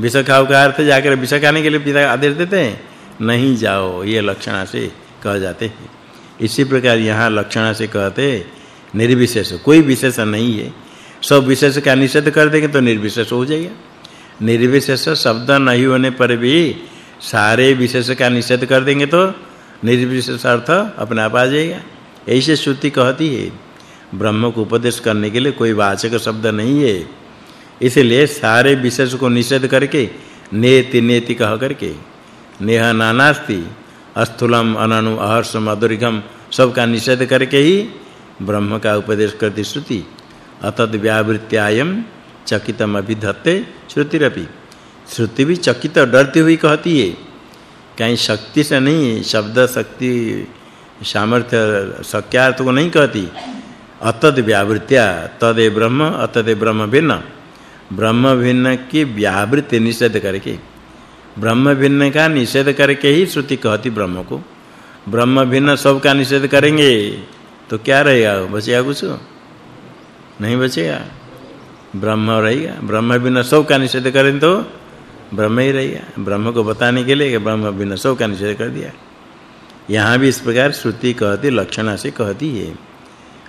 विष खाओ का अर्थ जाकर विष खाने के लिए पिता आदेश देते हैं, नहीं जाओ, ये लक्षणा से कह जाते हैं। इसी प्रकार यहाँ लक्षणा से कहते, निर्विशेष, कोई विशेष नहीं है। सब विशेष का निषेध कर देंगे तो निर्विशेष हो जाएगा। निर्विशेष शब्द नहीं होने पर भी सारे विशेष का निषेध कर देंगे तो निर्विशेष अर्थ अपने आप आ जाएगा। ऐसे श्रुति कहती है, ब्रह्म को उपदेश करने के लिए कोई वाचक शब्द नहीं है। इसलिए सारे विशेष को निषेध करके, नेति नेति कह करके, नेह नानास्ति, अस्थूलम, अननु अहर्ष मधुरिगम सब का निषेध करके ही ब्रह्म का उपदेश करती श्रुति। अतद व्यावृत्यायम चकितम अभिधत्ते श्रुतिरपि। श्रुति भी चकित डरती हुई कहती है, कहीं शक्ति से नहीं, शब्द शक्ति, सामर्थ्य शक्यार्थ को नहीं कहती। अतद व्यावृत्या, तदे ब्रह्म, अतदे ब्रह्म भिन्न। ब्रह्म भिन्न की व्यावृत्ति निषेध करके। ब्रह्म भिन्न का निषेध करके ही श्रुति कहती ब्रह्म को। ब्रह्म भिन्न सब का निषेध करेंगे तो क्या रहेगा? बचेगा कुछ? नहीं बचेगा? ब्रह्म रहेगा ब्रह्म भिन्न सब का निषेध करें तो ब्रह्म ही रहेगा ब्रह्म को बताने के लिए ब्रह्म भिन्न सब का निषेध कर दिया। यहाँ भी इस प्रकार श्रुति कहती, लक्षणा से कहती है।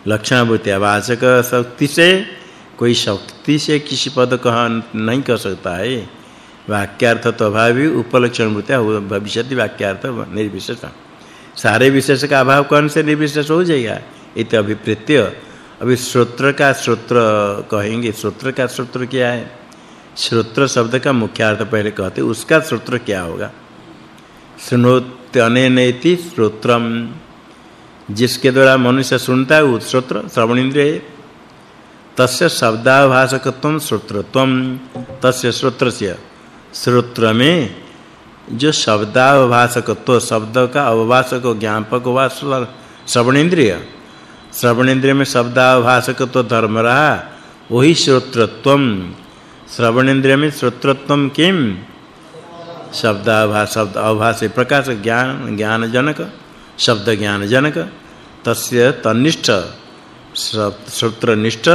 लक्षणाभूति वाचक शक्ति से, कोई शक्ति से किसी पद कह नहीं कर सकता है। वाक्यार्थ तो अभाव उपलक्षण भूत्या भविष्यति वाक्यार्थ निर्विशेष। सारे विशेष का अभाव कौन से निर्विशेष हो जाएगा? इत अभिप्रेत्य अभी श्रोत्र का श्रोत्र कहेंगे, श्रोत्र का श्रोत्र क्या है? श्रोत्र शब्द का मुख्य अर्थ पहले कहते, उसका श्रोत्र क्या होगा? सुनोत्यनेति श्रोत्रम। जिसके द्वारा मनुष्य सुनता है, वो श्रोत्र श्रवण इंद्रिय तस्य शब्दाभासकत्वम श्रोत्रत्वम तस्य श्रोत्रस्य श्रोत्र में जो शब्दाभासकत्व, शब्द का अवभाषक ज्ञापक वा श्रवण इंद्रिय श्रवण इंद्रिय में शब्दाभासकत्व धर्म रहा वही श्रोत्रत्वम। श्रवण इंद्रिय में श्रोत्रत्वम किम? शब्दाभास शब्द अभास प्रकाश ज्ञान ज्ञान जनक शब्द ज्ञान जनक तस्य तनिष्ठ श्रोत्रनिष्ठ।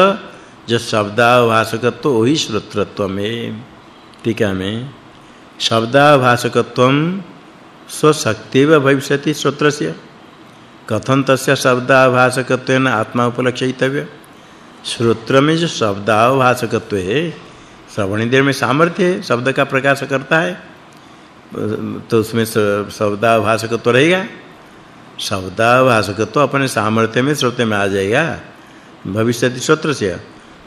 जो शब्दाभासकत्व वही श्रोत्रत्व में टीका में। शब्दाभासकत्वम स्वशक्तिव भविष्यति श्रोत्रस्य। कथन तस्य शब्दाभासकत्वेन आत्मा उपलक्षितव्य श्रोत्र में जो शब्दाभासकत्व है श्रवण इंद्रिय में सामर्थ्य है, शब्द का प्रकाश करता है। तो उसमें शब्दाभासकत्व रहेगा। शब्दाभासकत्व अपने सामर्थ्य में श्रोत्र में आ जाएगा। भविष्यति श्रोत्र से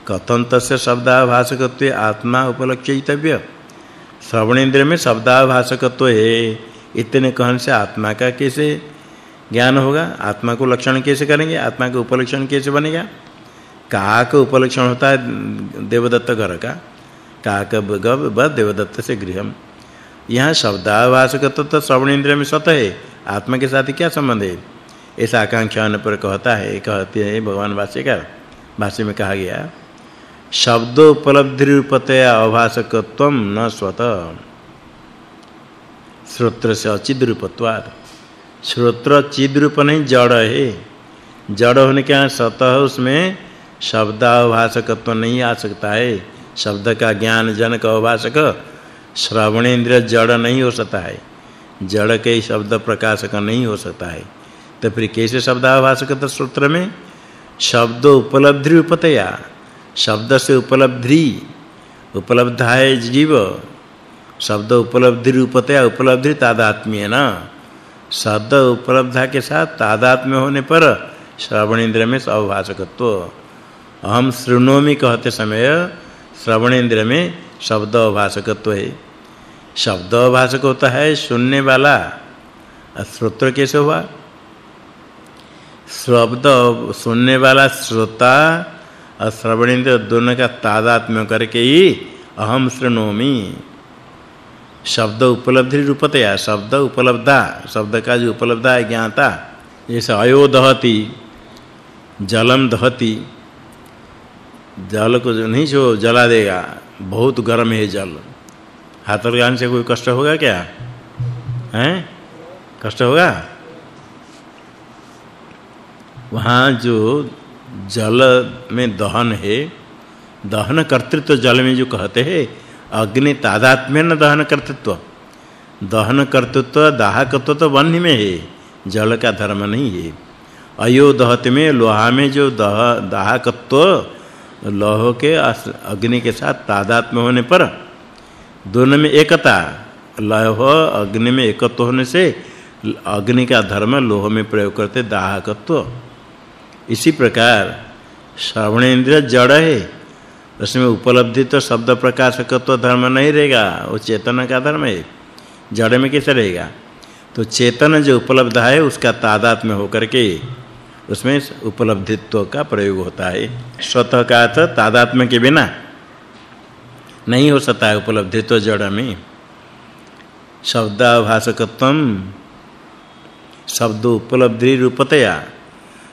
कथन तस्य शब्दाभासकत्व आत्मा उपलक्षितव्य श्रवण में शब्दाभासकत्व है, इतने कहन से आत्मा का कैसे ज्ञान होगा, आत्मा को लक्षण कैसे करेंगे? आत्मा का उपलक्षण कैसे बनेगा? का उपलक्षण होता है देवदत्त घर का। का का गव ब देवदत्त से गृहम। यहाँ शब्दाभासकत्व तो श्रवण इंद्रिय में स्वतः है, आत्मा के साथ क्या संबंध है? ऐसा आकांक्षा पर कहता है, कहते हैं भगवान भाष्य का भाष्य में कहा गया, शब्द उपलब्धि रूपतया अभासकत्व न स्वतः। श्रोत्र से अचिद रूपत्वात्। श्रोत्र चिद रूप नहीं जड़ है। जड़ होने के स्वतः उसमें शब्दाभासकत्व नहीं आ सकता है। शब्द का ज्ञान जनक अभासक श्रवणेन्द्र जड़ नहीं हो सकता है। जड़ के शब्द प्रकाशक नहीं हो सकता है। तो फिर कैसे शब्दाभासक तो सूत्र में? शब्द उपलब्धि रूपतया। शब्द से उपलब्धि। उपलब्ध है जीव। शब्द उपलब्धि रूपतया। उपलब्धि तादात्म्य न। शब्द उपलब्धा के साथ तादात्म्य होने पर श्रवण इंद्र में अवभाषकत्व हम श्रृणोमि कहते समय श्रवण इंद्र में शब्द अवभाषकत्व है। शब्द अवभाषक होता है सुनने वाला, श्रोत्र कैसे हुआ। शब्द सुनने वाला श्रोता और श्रवण इंद्र दोनों का तादात्म्य करके ही अहम श्रृणोमि शब्द उपलब्धि रूपतया, शब्द उपलब्धा, शब्द का जो उपलब्धा है ज्ञाता जैसे अयो दहति, जलम दहति। जल को जो नहीं, जो जला देगा, बहुत गर्म है जल। हाथ लगाने से कोई कष्ट होगा क्या? हैं? कष्ट होगा? वहाँ जो जल में दहन है, दहन कर्तृत्व जल में जो कहते हैं अग्नि तादात्म्य न दहन कर्तृत्व। दहन कर्तृत्व दाहकत्व तो वन्य में है, जल का धर्म नहीं है। अयो दहत में, लोहा में जो दह, दाहकत्व, लोह के अग्नि के साथ तादात्म्य होने पर, दोनों में एकता, लोह, अग्नि में एकत्व होने से, अग्नि का धर्म लोह में प्रयोग करते दाहकत्व। इसी प्रकार श्रवण श्रवणेन्द्र जड़ है उसमें उपलब्धि तो शब्द प्रकाशकत्व धर्म नहीं रहेगा, वो चेतन का धर्म है, जड़ में कैसे रहेगा? तो चेतन जो उपलब्ध है, उसका तादात में होकर के उसमें उपलब्धित्व का प्रयोग होता है। स्वतः का अर्थ तादात्म्य के बिना नहीं हो सकता है उपलब्धित्व जड़ में। शब्दाभासकत्वम शब्द उपलब्धि रूपतया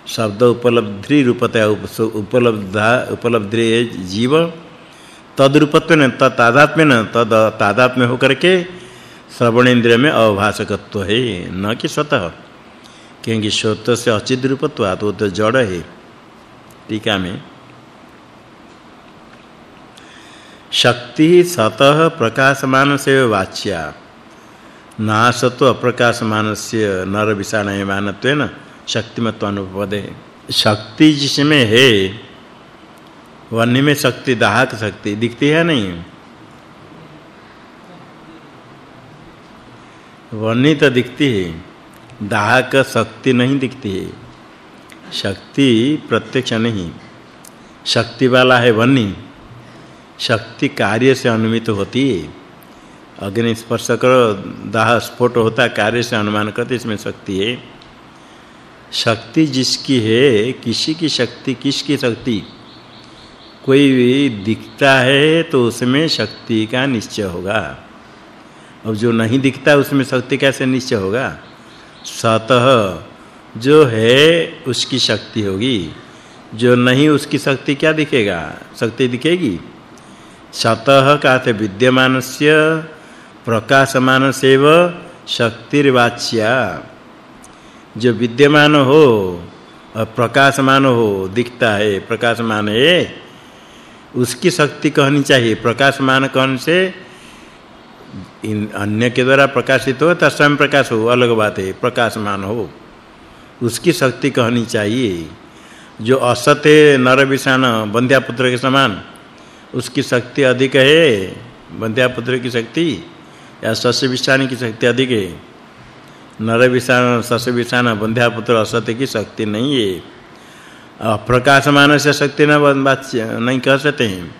शब्द उपलब्धि रूपतया उपलब्धा उपलब्धि जीव। तद रूपत्व न तद तादात्म्य होकर के श्रवण इंद्रिय में अभाषकत्व है, न कि स्वतः। क्योंकि स्वतः से अचित रूपत्व तो तो जड़ है। टीका में। शक्ति सतः प्रकाशमान से वाच्या। नासत्व अप्रकाशमान से नर विषाणयमानत्वेन शक्तिमत्व अनुपदे शक्ति जिसमें है, वन्य में शक्ति, दाहक शक्ति, दिखती है नहीं? वन्य तो दिखती है, दाहक शक्ति नहीं दिखती है। शक्ति प्रत्यक्ष नहीं। शक्ति वाला है वन्य। शक्ति कार्य से अनुमित होती है। अग्नि स्पर्श करो, दाह स्फोट होता, कार्य से अनुमान करते, इसमें शक्ति है। शक्ति जिसकी है, किसी की शक्ति किसकी शक्ति? कोई भी दिखता है तो उसमें शक्ति का निश्चय होगा। और जो नहीं दिखता, उसमें शक्ति कैसे निश्चय होगा? सतह जो है, उसकी शक्ति होगी। जो नहीं, उसकी शक्ति क्या दिखेगा? शक्ति दिखेगी। सतः का अर्थ विद्यमानस्य प्रकाशमानसेव शक्तिर्वाच्या। जो विद्यमान हो और प्रकाशमान हो, दिखता है, प्रकाशमान है, उसकी शक्ति कहनी चाहिए। प्रकाशमान कौन से? इन अन्य के द्वारा प्रकाशित हो तो स्वयं प्रकाश हो, अलग बात है, प्रकाशमान हो। उसकी शक्ति कहनी चाहिए। जो असत है, नर विषाण बंध्यापुत्र के समान, उसकी शक्ति अधिक है। बंध्यापुत्र की शक्ति या सस्य विषाणी की शक्ति अधिक है। नर विषाण सस विषाण बंध्यापुत्र असत्य की शक्ति नहीं है। अप्रकाशमान से शक्ति न नहीं कह सकते हैं।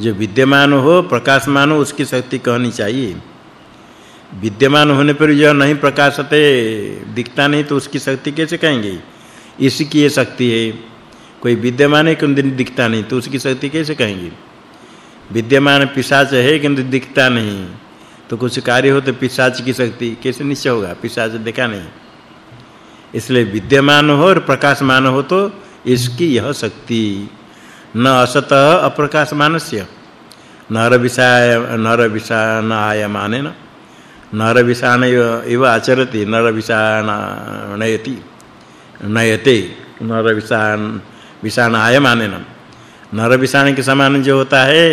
जो विद्यमान हो, प्रकाशमान हो, उसकी शक्ति कहनी चाहिए। विद्यमान होने पर जो नहीं प्रकाशते, दिखता नहीं तो उसकी शक्ति कैसे कहेंगे? इसकी ये शक्ति है। कोई विद्यमान है, किंतु दिखता नहीं तो उसकी शक्ति कैसे कहेंगे? विद्यमान पिशाच है, किंतु दिखता नहीं। तो कुछ कार्य हो तो पिशाच की शक्ति कैसे निश्चय होगा? पिशाच देखा नहीं। इसलिए विद्यमान हो और प्रकाशमान हो तो इसकी यह शक्ति। न असत अप्रकाशमानस्य। नर विषाय नर विषाण आयमाने न। नर विषाण इव आचरति नर विषाण नयति नयते नर विषाण विषाण आयमाने न। नर विषाण के समान जो होता है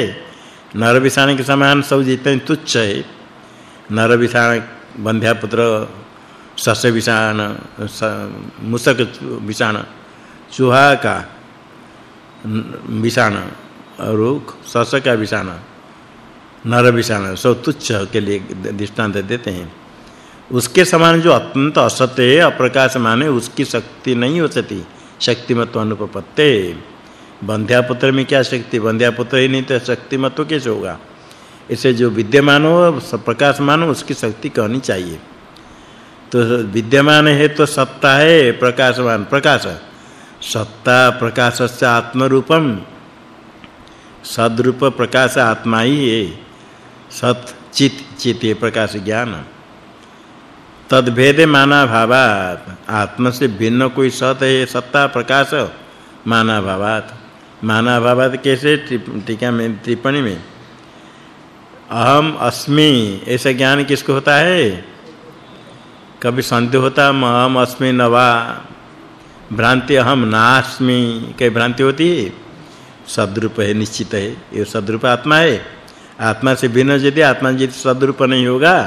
नर विषाण के समान सब जितने तुच्छ है नर विषाण बंध्या पुत्र सस्य विषाण मुसक विषाण चूहा का विषाण और सस्य का विषाण नर विषाण सब तुच्छ के लिए दृष्टांत देते हैं। उसके समान जो अत्यंत असत्य अप्रकाश माने उसकी शक्ति नहीं हो सकती, शक्तिमत्व अनुपपत्ते। बंध्यापुत्र में क्या शक्ति? बंध्यापुत्र ही नहीं तो शक्तिमत्व कैसे होगा? इसे जो विद्यमान हो प्रकाशमान हो, उसकी शक्ति कहनी चाहिए। तो विद्यमान है तो सत्ता है, प्रकाशमान, प्रकाश। सत्ता प्रकाश से आत्मरूपम। सद्रूप प्रकाश आत्मा ही है। सत, चित चित प्रकाश ज्ञान। तद भेदे माना भावात आत्म से भिन्न कोई सत है, सत्ता प्रकाश माना भावात माना भावात कैसे टीका में टिप्पणी में। अहम अस्मि, ऐसा ज्ञान किसको होता है? कभी संदेह होता है अहम अस्मि नवा भ्रांति अहम नास्मि कई भ्रांति होती है? सद्रूप है, निश्चित है, ये सद्रूप आत्मा है। आत्मा से भिन्न यदि आत्मा यदि सद्रूप नहीं होगा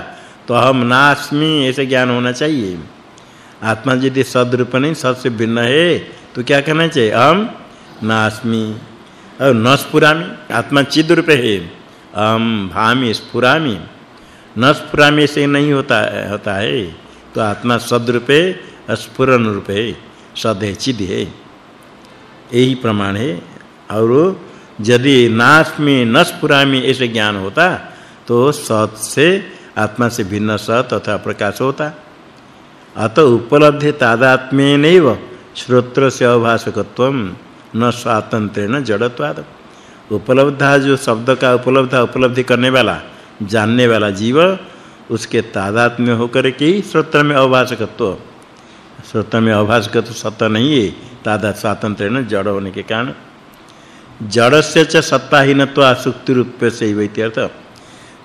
तो अहम नास्मि ऐसे ज्ञान होना चाहिए। आत्मा यदि सद्रूप नहीं सद से भिन्न है तो क्या कहना चाहिए? अहम नास्मि और न स्फुरामि आत्मा चिद रूप है। अहम भामि स्फुरामि। न स्फुरामि से नहीं होता है, होता है। तो आत्मा सद्रूपे स्फुरन रूपे सद चिद है यही प्रमाण है। और यदि नास्मि न स्फुरामि ऐसे ज्ञान होता तो सत से आत्मा से भिन्न सत तथा प्रकाश होता। अत उपलब्धि तादात्म्येनैव श्रोत्र से अभाषकत्व न स्वातंत्रेण जड़त्वाद उपलब्धा, जो शब्द का उपलब्धा, उपलब्धि करने वाला, जानने वाला जीव, उसके तादात्म्य होकर के श्रोत्र में अभाषकत्व। श्रोत्र में तो सत्ता नहीं है तादा स्वातंत्र न, जड़ होने के कारण। जड़ से च सत्ताहीनत्व सुक्ति रूप से ही अर्थ।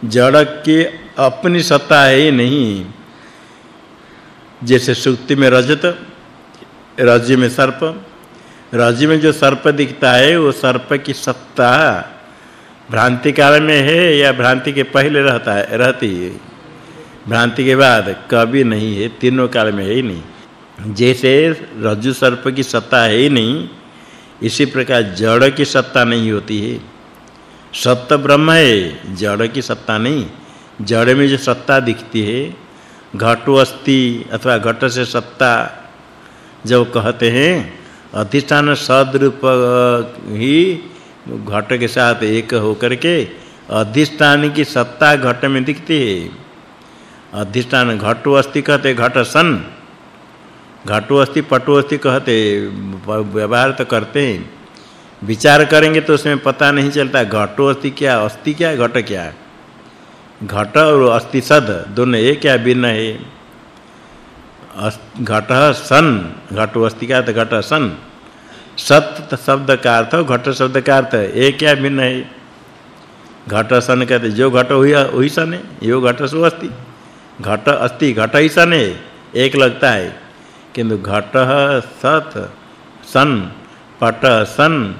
जड़ के अपनी सत्ता है नहीं, जैसे सुक्ति में रजत राज्य में सर्प राज्य में जो सर्प दिखता है, वो सर्प की सत्ता भ्रांति काल में है या भ्रांति के पहले रहता है, रहती है? भ्रांति के बाद कभी नहीं है, तीनों काल में है ही नहीं। जैसे रज्जु सर्प की सत्ता है ही नहीं, इसी प्रकार जड़ की सत्ता नहीं होती है। सत्य ब्रह्म है, जड़ की सत्ता नहीं। जड़ में जो सत्ता दिखती है, घटो अस्थि अथवा घट से सत्ता, जब कहते हैं अधिष्ठान सदरूप ही घट के साथ एक होकर के अधिष्ठान की सत्ता घट में दिखती है। अधिष्ठान घटो अस्ति कहते, घट सन। घटो अस्ति पटो अस्ति कहते, व्यवहार तो करते हैं। विचार करेंगे तो उसमें पता नहीं चलता घटो अस्ति क्या अस्ति क्या, घट क्या। घट और अस्ति सद, दोनों एक क्या भिन्न है। घट सन, घटो अस्थि का तो घट सन। सत शब्द का अर्थ, घट शब्द का अर्थ एक क्या भिन्न है। घट सन कहते जो घट हुई वही सन है, यो घट सो अस्थि घट अस्थि घट ही सन है। एक लगता है, किंतु घट सत, सन, पट सन,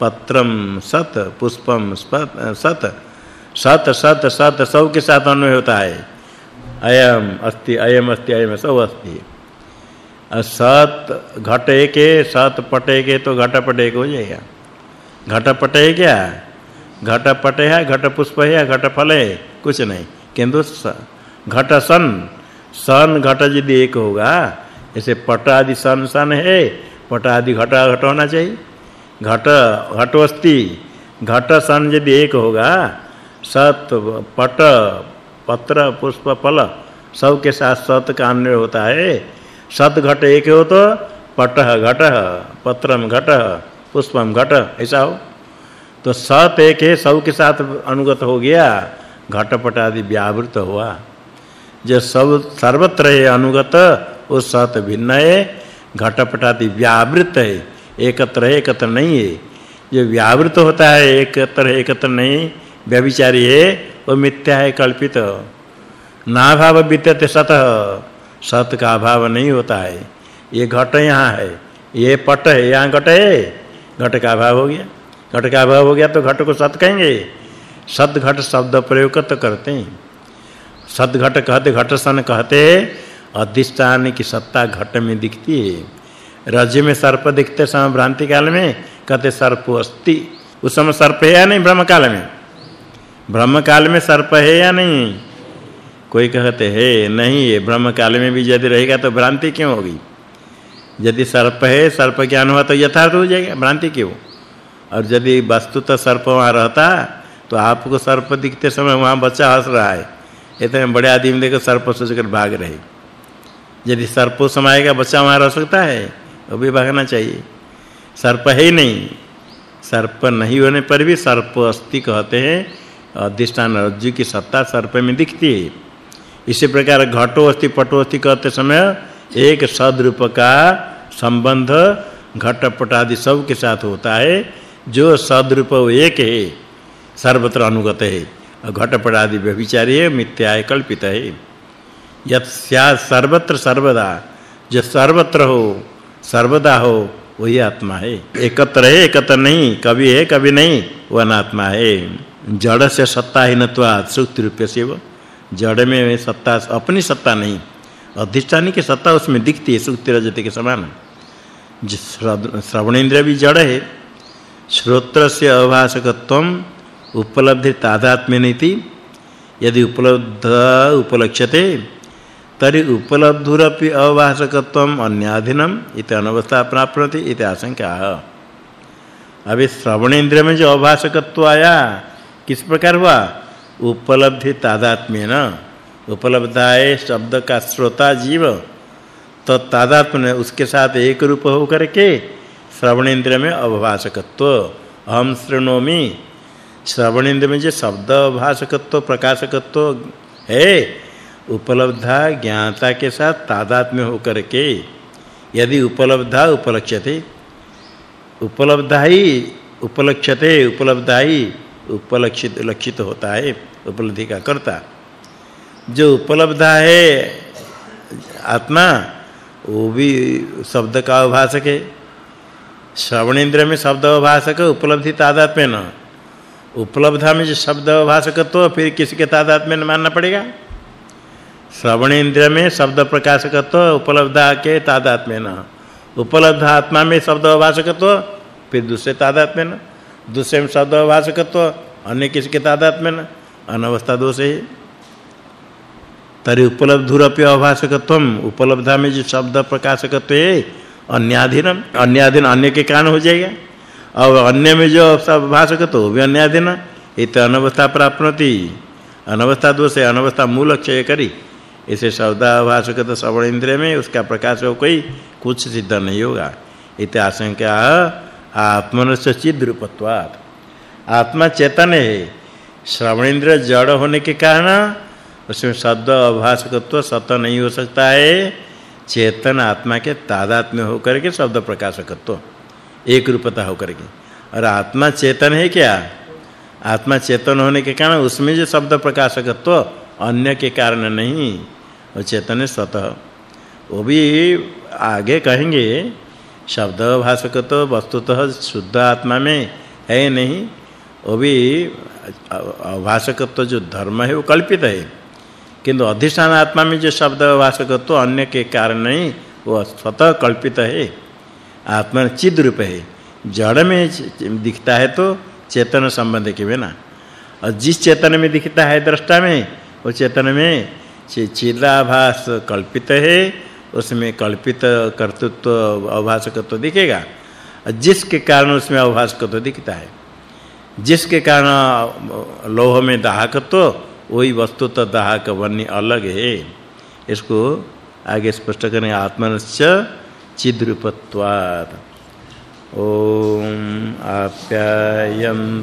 पत्रम सत, पुष्पम सत। सत सत सत सब के साथ अन्वय होता है। अयम अस्ति अयम अस्ति, अयम सब अस्ति। सत घट एक है सत पट एक तो घट पट एक हो जाएगा। घट पट है क्या? घट पट है घट पुष्प है घट फल है? कुछ नहीं। किंतु घट सन सन घट यदि एक होगा ऐसे पट आदि सन सन है पट आदि घट घट होना चाहिए। घट, घटवस्ति घट सन यदि एक होगा, सत, पट पत्र, पुष्प, फल सब के साथ सत का अन्वय होता है। सत घट एक हो तो पट घट, पत्रम घट, पुष्पम घट, ऐसा हो। तो सत एक है सब के साथ अनुगत हो गया, घटपट आदि व्यावृत हुआ। जो सब सर्वत्र है अनुगत, वो सत भिन्न है, घटपट आदि व्यावृत है, एकत्र है, एकत्र नहीं है। जो व्यावृत होता है, एकत्र एकत्र नहीं व्यभिचारी है वो मिथ्या है कल्पित। नाभाव विद्यते सतः। सत सत का अभाव नहीं होता है। ये घट यहाँ है। ये पट है। यहाँ घट है। घट का अभाव हो गया। घट का अभाव हो गया तो घट को सत कहेंगे। सत घट शब्द प्रयोग तो करते हैं। सत घट कहते, घट सन कहते अधिष्ठान की सत्ता घट में दिखती है। राज्य में सर्प दिखते समय भ्रांति काल में कहते, सर्प अस्ति। उस समय सर्प है या नहीं? ब्रह्म काल में। ब्रह्म काल में सर्प है या नहीं? कोई कहते हैं, नहीं, ये ब्रह्म काल में भी यदि रहेगा तो भ्रांति क्यों होगी? यदि सर्प है, सर्प ज्ञान हुआ तो यथार्थ हो जाएगा, भ्रांति क्यों? और यदि वस्तुतः सर्प वहाँ रहता तो आपको सर्प दिखते समय वहाँ बच्चा हंस रहा है। इतने बड़े आदमी देखो सर्प सोचकर भाग रहे। यदि सर्प समाएगा बच्चा वहाँ रह सकता है, वो भी भागना चाहिए। सर्प है ही नहीं। सर्प नहीं होने पर भी सर्प अस्ति कहते हैं अधिष्ठान रज्जु की सत्ता सर्प में दिखती है। इसी प्रकार घटो अस्ति पटो अस्ति कहते समय एक सदरूप का संबंध घटपट आदि सब के साथ होता है, जो सदरूप एक है, सर्वत्र अनुगत है घटपट आदि व्यभिचारी है मिथ्या है कल्पित है। यत् सर्वत्र सर्वदा, जो सर्वत्र हो, सर्वदा हो, वही आत्मा है। एकत्र है, एकत्र नहीं कभी है कभी नहीं वह अनात्मा है। जड़ से सत्ताहीनत्वात् सुक्ति रूप से जड़ में सत्ता, अपनी सत्ता नहीं, अधिष्ठानी की सत्ता उसमें दिखती है सुक्ति रजत के समान। श्रवण इंद्रिय भी जड़ है श्रोत्र से अभाषकत्व उपलब्धि तादात्म्य यदि उपलब्ध, उपलक्ष्यते, तरी उपलब्धुरपि अभाषकत्व अन्याधीनम इत अनवस्था प्राप्नति इत आशंका। अभी श्रवण इंद्रिय में जो अभाषकत्व आया किस प्रकार हुआ? उपलब्धि तादात्म्य न उपलब्धाय शब्द का श्रोता जीव। तो तादात्म्य उसके साथ एक रूप हो करके श्रवणेन्द्र में अभाषकत्व अहम श्रृणोमि श्रवणेन्द्र में जो शब्द भाषकत्व प्रकाशकत्व है, उपलब्धा ज्ञाता के साथ तादात्म्य होकर के यदि उपलब्धा उपलक्ष्यते उपलब्धा ही उपलक्ष्यते उपलब्धा ही उपलक्षित, लक्षित होता है, उपलब्धि का करता। जो उपलब्धा है, आत्मा, वो भी शब्द का अभाषक है। श्रवण इंद्र में शब्द अभाषक उपलब्धि तादात्म्य न। उपलब्धा में जो शब्द अभाषक तो फिर किसी के तादात्म्य मानना पड़ेगा। श्रवण इंद्र में शब्द प्रकाशकत्व उपलब्धा के तादात्म्य न। उपलब्ध आत्मा में शब्द अभाषकत्व फिर दूसरे तादात्म्य न। दूसरे में शब्द अभाषकत्व अन्य किसी के तादात्म्य न, अनवस्था दोष है। तरी उपलब्धुरपि अभाषकत्व उपलब्धा में जो शब्द प्रकाशकत्व है अन्याधीन अन्याधीन अन्य के कारण हो जाएगा। और अन्य में जो सब भाषकत्व भी अन्याधीन इत अनवस्था प्राप्नोति। अनवस्था दोष है, अनवस्था मूल क्षय करी। इसे शब्दाभाषक तो श्रवण इंद्रिय में उसका प्रकाश हो कोई, कुछ सिद्ध नहीं होगा। इत आशंका आत्मनस्य चिद रूपत्वात्। आत्मा चेतन है। श्रवण इंद्र जड़ होने के कारण उसमें शब्द अभाषकत्व सत नहीं हो सकता है। चेतन आत्मा के तादात्म्य होकर के शब्द प्रकाशकत्व, एक रूपता होकर के। और आत्मा चेतन है क्या? आत्मा चेतन होने के कारण उसमें जो शब्द प्रकाशकत्व अन्य के कारण नहीं, वो चेतन है स्वतः। वो भी आगे कहेंगे शब्द भाषक तो वस्तुतः शुद्ध आत्मा में है नहीं, वो भी भाषकत्व जो धर्म है वो कल्पित है। किंतु अधिष्ठान आत्मा में जो शब्द भाषकत्व अन्य के कारण नहीं, वो स्वतः कल्पित है। आत्मा चिद रूप है। जड़ में दिखता है तो चेतन संबंध के बिना। और जिस चेतन में दिखता है दृष्टा में, वो चेतन में चिदाभास कल्पित है। उसमें कल्पित कर्तृत्व अभाषकत्व दिखेगा। जिसके कारण उसमें अभाषकत्व दिखता है। जिसके कारण, लोह में दाहकत्व, वही वस्तु तो दाहक वन्य अलग है। इसको आगे स्पष्ट करें आत्मनश्च चिद्रूपत्वात्। ओम आप्यायम।